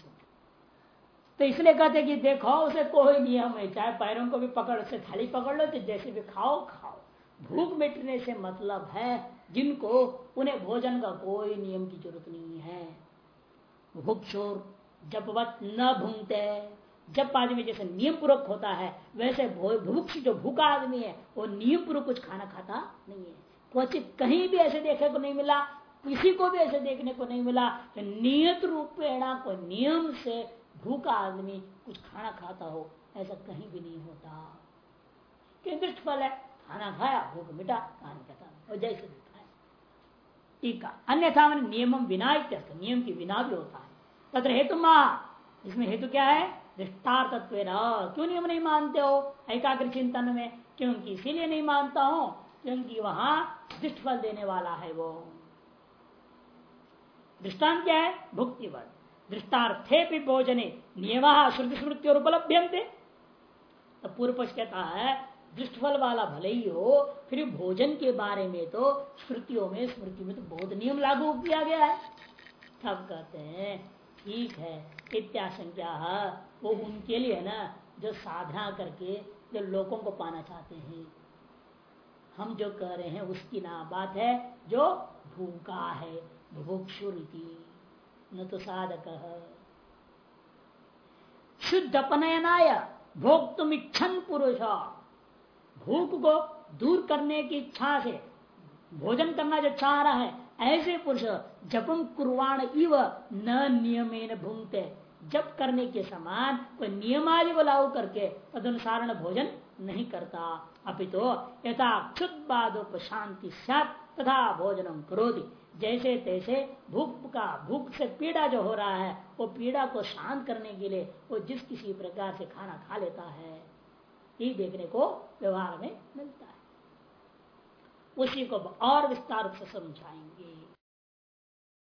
तो इसलिए कहते कि देखो, उसे कोई नियम है चाहे पैरों को भी पकड़ से थाली पकड़ लो तो जैसे भी खाओ खाओ। भूख मिटने से मतलब है, जिनको उन्हें भोजन का कोई नियम की ज़रूरत नहीं है। भूख शोर जपवत न भूंगते जब आदमी जैसे नियम पूर्वक होता है, वैसे भूक्ष जो भूखा आदमी है, वो नियम पूर्वक कुछ खाना खाता नहीं है। क्वचित कहीं भी ऐसे देखने को नहीं मिला, किसी को भी ऐसे देखने को नहीं मिला कि नियत रूपेणा को नियम से भूखा आदमी कुछ खाना खाता हो, ऐसा कहीं भी नहीं होता। कि फल है, खाना खाया, भूख मिटा कहानी कहता और जैसे है ठीक है। अन्यथा नियम बिना नियम की बिना भी होता है। तथा हेतु मा, इसमें हेतु क्या है? दृष्टार्थत्व क्यों नियम नहीं मानते हो? एकाग्र चिंतन में, क्योंकि इसीलिए नहीं मानता हूँ, क्योंकि वहाँ दृष्ट फल देने वाला है वो। दृष्टांत क्या है? भुक्तिवत। दृष्टार्थे भी भोजने नियम श्रुति स्मृति और उपलब्ध तो पूर्व पक्ष कहता है दृष्टफल वाला भले ही हो, फिर भोजन के बारे में तो श्रुतियों में स्मृति में तो बहुत नियम लागू किया गया है। तब कहते हैं, ठीक है इत्याशंका वो उनके लिए है ना, जो साधना करके जो लोगों को पाना चाहते हैं। हम जो कह रहे हैं उसकी ना बात है, जो भूखा है भूक्षुरी न तो साधक। शुद्ध अपनयनाय भोग तुम इच्छन पुरुष। भूख को दूर करने की इच्छा से, भोजन करना जो चाह रहा है, ऐसे पुरुष जपम कुर्वाण इव न नियमेन भूंगते जप करने के समान कोई नियमादि को लागू करके तदनुसारण भोजन नहीं करता। अभी तो यथा क्षुद शांति तथा भोजनम करोदी जैसे तैसे भूख का, भूख से पीड़ा जो हो रहा है, वो पीड़ा को शांत करने के लिए वो जिस किसी प्रकार से खाना खा लेता है, ये देखने को व्यवहार में मिलता है। उसी को और विस्तार से समझाएँगे।